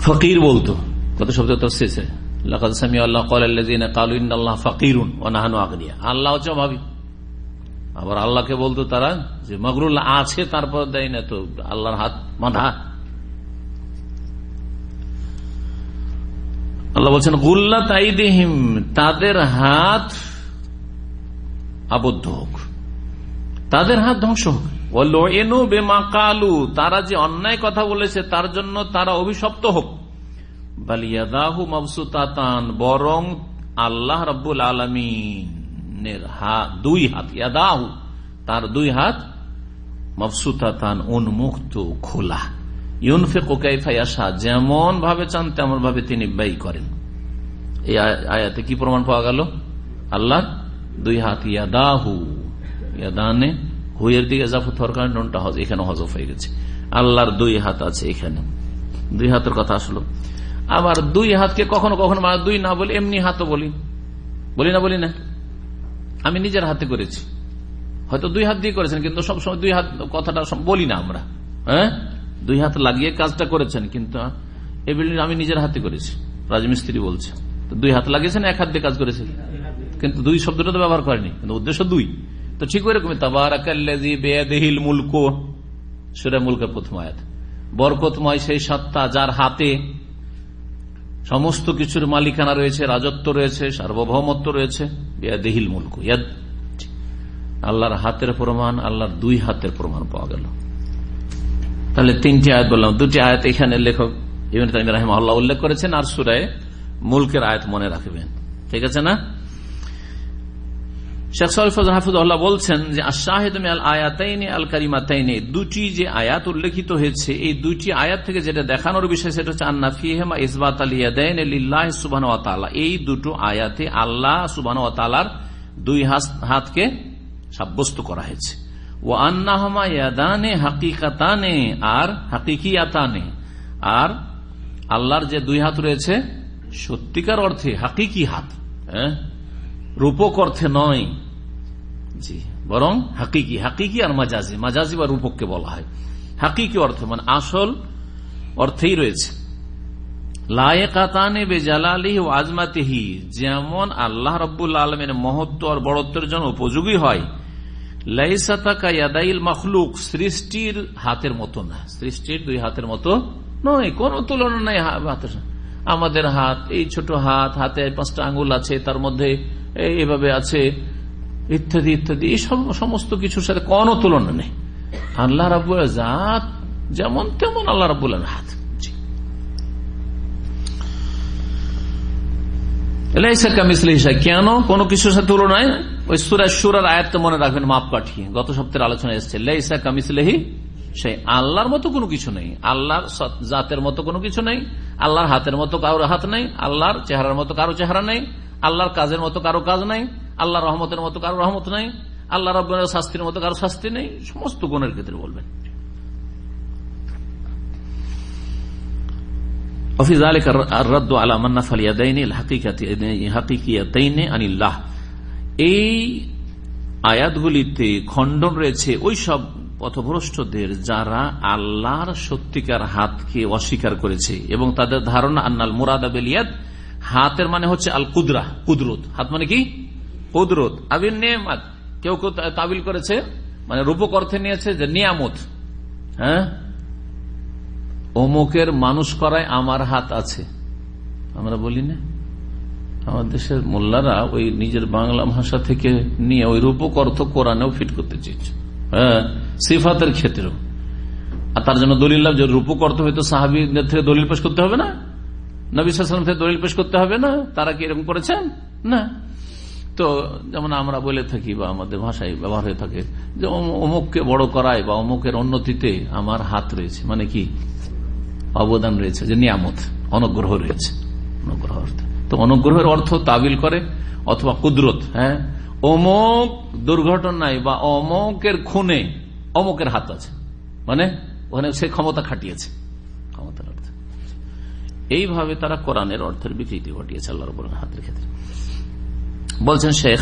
Speaker 2: ফকির বলতো। কত শব্দ শেষে তারা যে মগরুল্লাহ আছে, তারপর দেয় না তো আল্লাহর হাত বাঁধা। আল্লাহ বলছেন গুল্লা তাইদিহিম তাদের হাত আবদ্ধ হোক। তাদের হাত ধ্বংস হোক এনু কালু, তারা যে অন্যায় কথা বলেছে, তার জন্য তারা অভিশপ্ত হোক। বালিয়াদাহু মবসুতাতান, বরং আল্লাহ রব্বুল আলমিনের দুই হাত, ইয়াদাহু, তার দুই হাত মবসুতাতান, উন্মুক্ত, খোলা। ইউনফে যেমন ভাবে চান, তেমন ভাবে তিনি ব্যয় করেন। এই আয়াতে কি প্রমাণ পাওয়া গেল? আল্লাহ দুই হাত ইয়াদাহু। ইয়াদানে হুয়ের দিকে জাফত হওয়ার কারণে নুনটা হজ এখানে হজফ হয়ে গেছে। আল্লাহর দুই হাত আছে এখানে। দুই হাতের কথা আসলো। আবার দুই হাতকে কখনো কখনো দুই না বলি, এমনি হাতও বলি। বলি না বলি না। আমি নিজের হাতে করেছি। হয়তো দুই হাত দিয়ে করেছেন, কিন্তু সবসময় দুই হাত কথাটা বলি না আমরা। হ্যাঁ? দুই হাত লাগিয়ে কাজটা করেছেন, কিন্তু আমি নিজের হাতে করেছি। রাজমিস্ত্রি বলছে। দুই হাত লাগিয়েছেন, এক হাত দিয়ে কাজ করেছেন। কিন্তু দুই শব্দটা তো ব্যবহার করেনি। কিন্তু উদ্দেশ্য দুই। তো ঠিক ওইরকম তাবারাকাল্লাহিল মুলক, সুরা মুলকের প্রথম আয়াত। বরকতময় সেই সত্তা যার হাতে সমস্ত কিছুর মালিকানা রয়েছে, রাজত্ব রয়েছে, সার্বভৌমত্ব রয়েছে, বেয়াদেহিল মুলক আল্লাহর হাতের প্রমাণ, আল্লাহর দুই হাতের প্রমাণ পাওয়া গেল। তাহলে তিনটি আয়াত বললাম। দুটি আয়াত এখানে লেখক ইবিন রাহিমাল্লাহ উল্লেখ করেছেন, আর সুরায় মুলকের আয়াত মনে রাখবেন। ঠিক আছে না? শেখ হাফিজুল্লাহ বলছেন যে আশাহিদ আল আয়াতাইনি আল কারিমাতাইনি দুটি যে আয়াত উল্লেখিত হয়েছে, এই দুটি আয়াত থেকে যেটা দেখানোর বিষয় সেটা হচ্ছে আন্না ফিহেমা ইসবাত আলিয়াদাইন সুবাহ এই দুটো আয়াতে আল্লাহ সুবাহ দুই হাতকে সাব্যস্ত করা হয়েছে। ও আন্নাহমা ইয়াদানে হাকিকাতানে আর হাকিকিয়াতানে। আর আল্লাহর যে দুই হাত রয়েছে, সত্যিকার অর্থে হাকিকি হাত হ্যাঁ? রূপক অর্থে নয়। জি বরং হাকিকি হাকিকি আর মাজাজি মাজাজি বা রূপককে বলা হয়। হাকিকি অর্থে মানে আসল অর্থেই রয়েছে। যেমন আল্লাহ রব্বুল আলমের মহত্ব আর বড়ত্বের জন্য উপযোগী হয়। মখলুক, সৃষ্টির হাতের মতো না। সৃষ্টির দুই হাতের মতো নয়, কোন তুলনা নাই হাতের আমাদের হাত, এই ছোট হাত, হাতে পাঁচটা আঙ্গুল আছে, তার মধ্যে এভাবে আছে। ইত্যাদি ইত্যাদি, এই সমস্ত কিছুর সাথে কোন তুলনা নেই। আল্লাহ রাবুল জাত যেমন তেমন আল্লাহ রাবুল হাত। কেন? কোন কিছুর সাথে তুলনায় সুরার মনে রাখবেন, মাপ কাঠিয়ে গত সপ্তাহের আলোচনা এসছে কামিসলেহি সেই আল্লাহর মতো কোনো কিছু নেই। আল্লাহর জাতের মতো কোনো কিছু নেই। আল্লাহর হাতের মতো কারোর হাত নেই। আল্লাহর চেহারার মতো কারও চেহারা নেই। আল্লাহর কাজের মতো কারও কাজ নেই। আল্লাহর রহমতের মতো কারও রহমত নেই, আল্লাহ রবের শাস্তির মতো কারও শাস্তি নেই, সমস্ত গুণের ক্ষেত্রে বলবেন। খণ্ডন রয়েছে ওই সব পথভ্রষ্টদের যারা আল্লাহর সত্যিকার হাতকে অস্বীকার করেছে এবং তাদের ধারণা আন্নাল মুরাদ আবেলিয়াদ হাতের মানে হচ্ছে আল কুদরা, কুদরত। হাত মানে কি? কুদরত, আবির নেমাত কেউ কেউ তাবিল করেছে মানে রূপক অর্থে নিয়েছে যে নিয়ামত। হ্যাঁ? অমুকের মানুষ করায় আমার হাত আছে। আমরা বলি না। আমার দেশের মোল্লারা ওই নিজের বাংলা ভাষা থেকে নিয়ে ওই রূপক অর্থ কোরআনেও ফিট করতে চেয়েছে। হ্যাঁ? সিফাতের ক্ষেত্রেও। আর তার জন্য দলিল যে রূপক অর্থ হয়তো সাহাবিদের থেকে দলিল পেশ করতে হবে না? নবীলাম থেকে দলিল পেশ করতে হবে না? তারা কি এরকম করেছেন? না। তো যেমন আমরা বলে থাকি বা আমাদের ভাষায় ব্যবহার হয়ে থাকে, যে অমুককে বড় করায় বা অমুকের উন্নতিতে আমার হাত রয়েছে। মানে কি? অবদান রয়েছে, যে নিয়ামত, অনুগ্রহ রয়েছে। অনুগ্রহ তো অনুগ্রহের অর্থ তাবিল করে অথবা কুদরত হ্যাঁ? অমুক দুর্ঘটনায় বা অমুকের খুনে অমুকের হাত আছে। মানে ওখানে সে ক্ষমতা খাটিয়েছে। ক্ষমতার অর্থ। এইভাবে তারা কোরআনের অর্থের বিকৃতি ঘটিয়েছে আল্লাহ হাতের ক্ষেত্রে বলছেন শেখ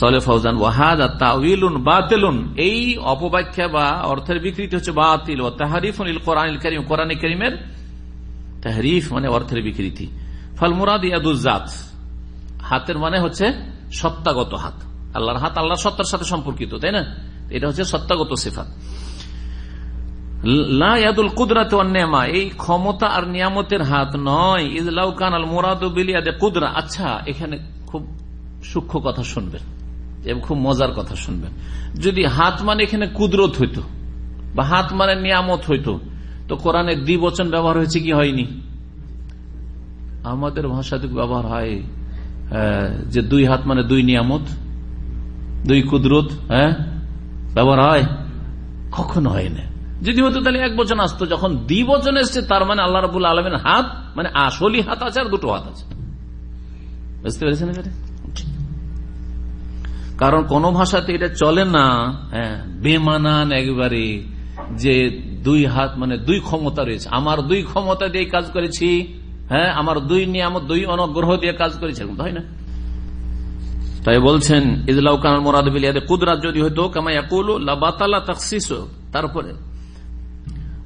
Speaker 2: সলে ফৌজান, ওয়াহাদ তাউলুন বাতিলুন। এই অপব্যাখ্যা বা অর্থের বিকৃতি হচ্ছে বাতিল। ও তাহারিফ কোরআন করিম। কোরআন করিমের তাহরিফ মানে অর্থের বিকৃতি। ফল মুরাদ ইয়াদুজাত হাতের মানে হচ্ছে সত্তাগত হাত। আল্লাহর হাত আল্লাহর সত্তার সাথে সম্পর্কিত, তাই না? এটা হচ্ছে সত্তাগত সিফাত। এই ক্ষমতা আর নিয়ামতের হাত নয়। ইজলাউ কান আল কুদরা। আচ্ছা এখানে সূক্ষ্ম কথা শুনবেন এবং খুব মজার কথা শুনবেন। যদি হাত মানে এখানে কুদরত হইতো বা হাত মানে নিয়ামত হইতো, তো কোরআনের দ্বিবচন ব্যবহার হয়েছে কি হয়নি? আমাদের ভাষাতে ব্যবহার হয় যে দুই হাত মানে দুই নিয়ামত, দুই কুদরত হ্যাঁ ব্যবহার হয়? কখনো হয় না যদি হতো তাহলে এক বচন আসতো, যখন দ্বি বচন এসছে, তার মানে আল্লাহ রাবুল আলমের হাত মানে আসলি হাত আছে আর দুটো হাত আছে। বুঝতে পেরেছেন কারণ কোন ভাষাতে এটা চলে না। হ্যাঁ বেমানান একবারে যে দুই হাত মানে দুই ক্ষমতা রয়েছে। আমার দুই ক্ষমতা দিয়ে কাজ করেছি হ্যাঁ আমার দুই নিয়ামত, দুই অনুগ্রহ দিয়ে কাজ করেছি, এরকম হয় না। তাই বলছেন ইজলাউ কান মোরাদ বিলিয়াদে কুদরাত যদি হইতো কামাইয়াকুল লাবাতালা তারপরে।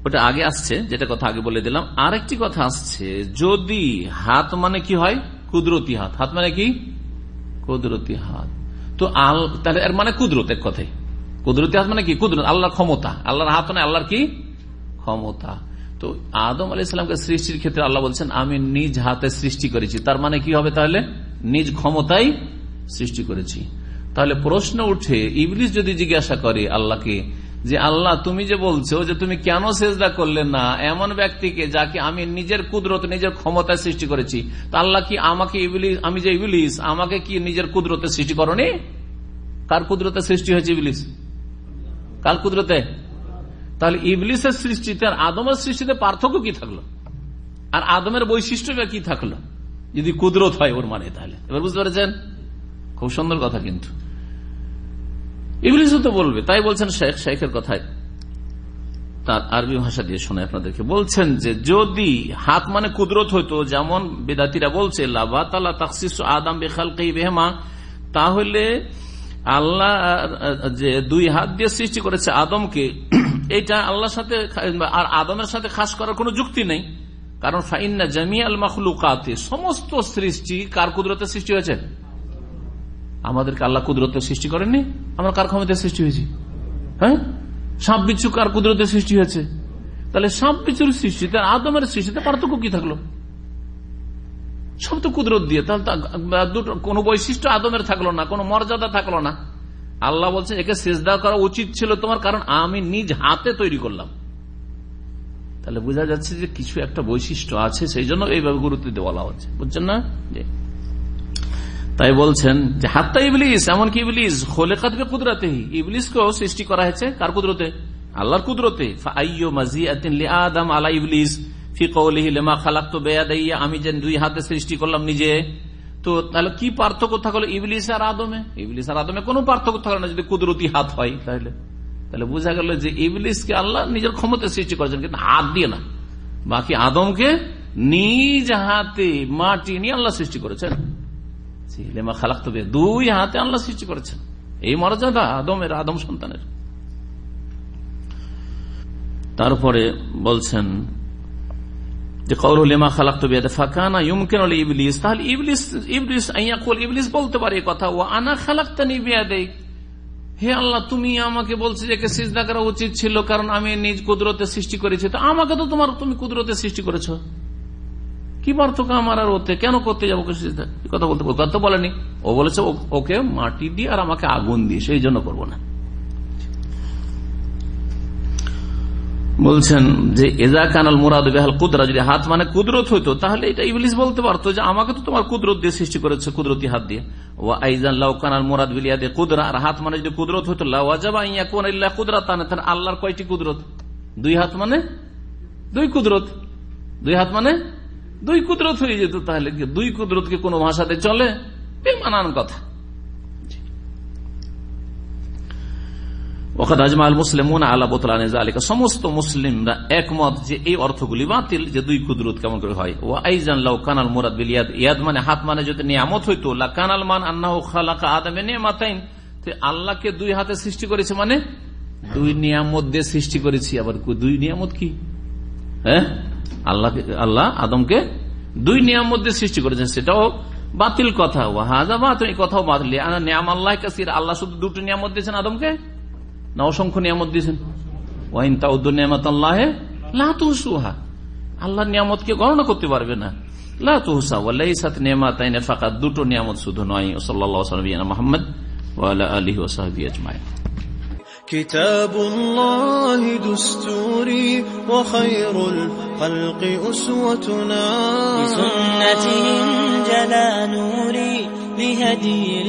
Speaker 2: ওটা আগে আসছে, যেটা কথা আগে বলে দিলাম। আরেকটি কথা আসছে, যদি হাত মানে কি হয়? কুদরতি হাত। হাত মানে কি? কুদরতি হাত। তো আল, তাহলে এর মানে কুদরত এক কথাই কুদরতি হাত মানে কি? কুদরত, আল্লাহর ক্ষমতা। আল্লাহর হাত মানে আল্লাহর কি? ক্ষমতা। তো আদম আলি ইসলামকে সৃষ্টির ক্ষেত্রে আল্লাহ বলছেন, আমি নিজ হাতে সৃষ্টি করেছি। তার মানে কি হবে তাহলে? নিজ ক্ষমতাই সৃষ্টি করেছি। তাহলে প্রশ্ন উঠে ইবলিশ যদি জিজ্ঞাসা করে আল্লাহকে যে আল্লাহ, তুমি যে বলছো যে তুমি কেন সেজদা করলে না, এমন ব্যক্তিকে যাকে আমি নিজের কুদরত, নিজের ক্ষমতায় সৃষ্টি করেছি, তা আল্লাহ কি আমাকে আমি যে ইবলিস, আমাকে কি নিজের কুদরতে সৃষ্টি করনি? কার কুদরতে সৃষ্টি হয়েছে ইবলিস? কার কুদরতে? তাহলে ইবলিসের সৃষ্টিতে আর আদমের সৃষ্টিতে পার্থক্য কি থাকল? আর আদমের বৈশিষ্ট্য কি থাকল? যদি কুদরত হয় ওর মানে তাহলে। এবার বুঝতে পেরেছেন? খুব সুন্দর কথা কিন্তু। ইংলিশও তো বলবে, তাই বলছেন শেখ, শেখের কথায় তার আরবি ভাষা দিয়ে শোনায় আপনাদেরকে। বলছেন যে, যদি হাত মানে কুদরত হইতো, যেমন বেদাতিরা বলছে আদাম বেখাল বেহমা, তাহলে আল্লাহ, যে দুই হাত দিয়ে সৃষ্টি করেছে আদমকে, এটা আল্লাহর সাথে আর আদমের সাথে খাস করার কোন যুক্তি নেই। কারণ ফাইন্না জামি আল মখলুকাতে সমস্ত সৃষ্টি কার কুদরতে সৃষ্টি হয়েছে? আমাদেরকে আল্লাহ কুদরতের সৃষ্টি করেননি? আমরা কার ক্ষমতায় সৃষ্টি হয়েছি। হ্যাঁ? সাপ বিচ্ছু কার কুদরতে সৃষ্টি হয়েছে। তাহলে সাপ বিচ্ছুর সৃষ্টিতে আদমের সৃষ্টিতে পার্থক্য কি থাকল? সব তো কুদরত দিয়ে। তাহলে দুটো কোনো বৈশিষ্ট্য আদমের থাকল না, কোনো মর্যাদা থাকল না। আল্লাহ বলছে একে সেজদা করা উচিত ছিল তোমার, কারণ আমি নিজ হাতে তৈরি করলাম। তাহলে বোঝা যাচ্ছে যে কিছু একটা বৈশিষ্ট্য আছে, সেই জন্য এইভাবে গুরুত্ব দিয়ে বলা হচ্ছে। বুঝছেন না? তাই বলছেন যে, হাত্তা ইবলিস, এমনকি ইবলিস খোলে কাতবে কুদরাতে ইবলিসকেও সৃষ্টি করা হয়েছে কার কুদরতে? আল্লাহর কুদরতে। আদম আলা ইবলিস খালাক্ত আমি যে দুই হাতে সৃষ্টি করলাম নিজে। তো তাহলে কি পার্থক্য থাকল ইবলিস আর আদমে? ইবলিস আর আদমে কোনো পার্থক্য থাকল না, যদি কুদরতি হাত হয় তাহলে। তাহলে বোঝা গেল যে ইবলিসকে আল্লাহ নিজের ক্ষমতা সৃষ্টি করেছেন, কিন্তু হাত দিয়ে না। বাকি আদমকে নিজ হাতে মাটি নিয়ে আল্লাহ সৃষ্টি করেছেন। লেমা দুই হাতে আল্লাহ সৃষ্টি করেছেন। এই মর্যাদা আদমের আদম সন্তানের। তারপরে বলছেন যে কৌর লেমা ফাঁকানা ইউমকেন ইবলিস। তাহলে ইবলিস ইবলিস ইবলিস বলতে পারে কথা ও আনা খালাক তানি বিয়াদে হে আল্লাহ, তুমি আমাকে বলছো যে সিজদা করা উচিত ছিল, কারণ আমি নিজ কুদরতে সৃষ্টি করেছি। তো আমাকে তো তোমার, তুমি কুদরতে সৃষ্টি করেছ। কি পার্থক্য আমার আর ওতে? কেন করতে যাব কথা বলতে কথা বলেনি। ও বলেছে ওকে মাটি দিয়ে আর আমাকে আগুন দিয়ে, সেই জন্য করব না। বলছেন যে, এজা কানাল মুরাদ বেহাল কুদরা। যদি হাত মানে কুদরত হইতো, তাহলে এটা ইবলিস বলতে পারতো যে, আমাকে তো তোমার কুদরত দিয়ে সৃষ্টি করেছে, কুদরতি হাত দিয়ে। ও আইজান লাউ কানাল মুরাদ বিলিয়া দিয়ে কুদরা। আর হাত মানে যদি কুদরত হইতো লাওয়াজাবা ইয়া কোন ইল্লা কুদরা তানে তাহলে আল্লাহর কয়টি কুদরত? দুই হাত মানে? দুই কুদরত। দুই হাত মানে? দুই কুদরত হয়ে যেত তাহলে দুই কুদরতকে কোন ভাষাতে চলে? বেমানান কথা। সমস্ত মুসলিমরা একমত যে এই অর্থগুলি বাতিল, যে দুই কুদরত কেমন করে হয়। ও আইজান লাউ কানাল মুরাদ ইয়াদ। মানে হাত মানে যদি নিয়ামত হইতো, লা কানাল মান আন্না খালাকা আদমে নিয়ামাতাইন। আল্লাহকে দুই হাতে সৃষ্টি করেছে মানে? দুই নিয়ামত দিয়ে সৃষ্টি করেছি। আবার দুই নিয়ামত কি? হ্যাঁ? আল্লাহ আল্লাহ আদমকে দুই নিয়ামত মধ্যে সৃষ্টি করেছেন। সেটাও বাতিল কথা। বাতিল কথাও বাতিল। নিয়াম আল্লাহ কাসির, আল্লাহ শুধু দুটো নিয়ামত দিয়েছেন আদমকে? না, অসংখ্য নিয়ামত দিয়েছেন। ওয়াইন তাউদ্দ নিয়ামত আল্লাহ লাতুসুহা আল্লাহ নিয়ামতকে গণনা করতে পারবে না। নিয়ামত দুটো নিয়ামত শুধু নয়। সাল্লাহ মোহাম্মদ আলী ওসাহাবি আজমাই
Speaker 1: كتاب الله دستوري وخير الخلق أسوتنا.
Speaker 3: بسنته جلا نوري بهدي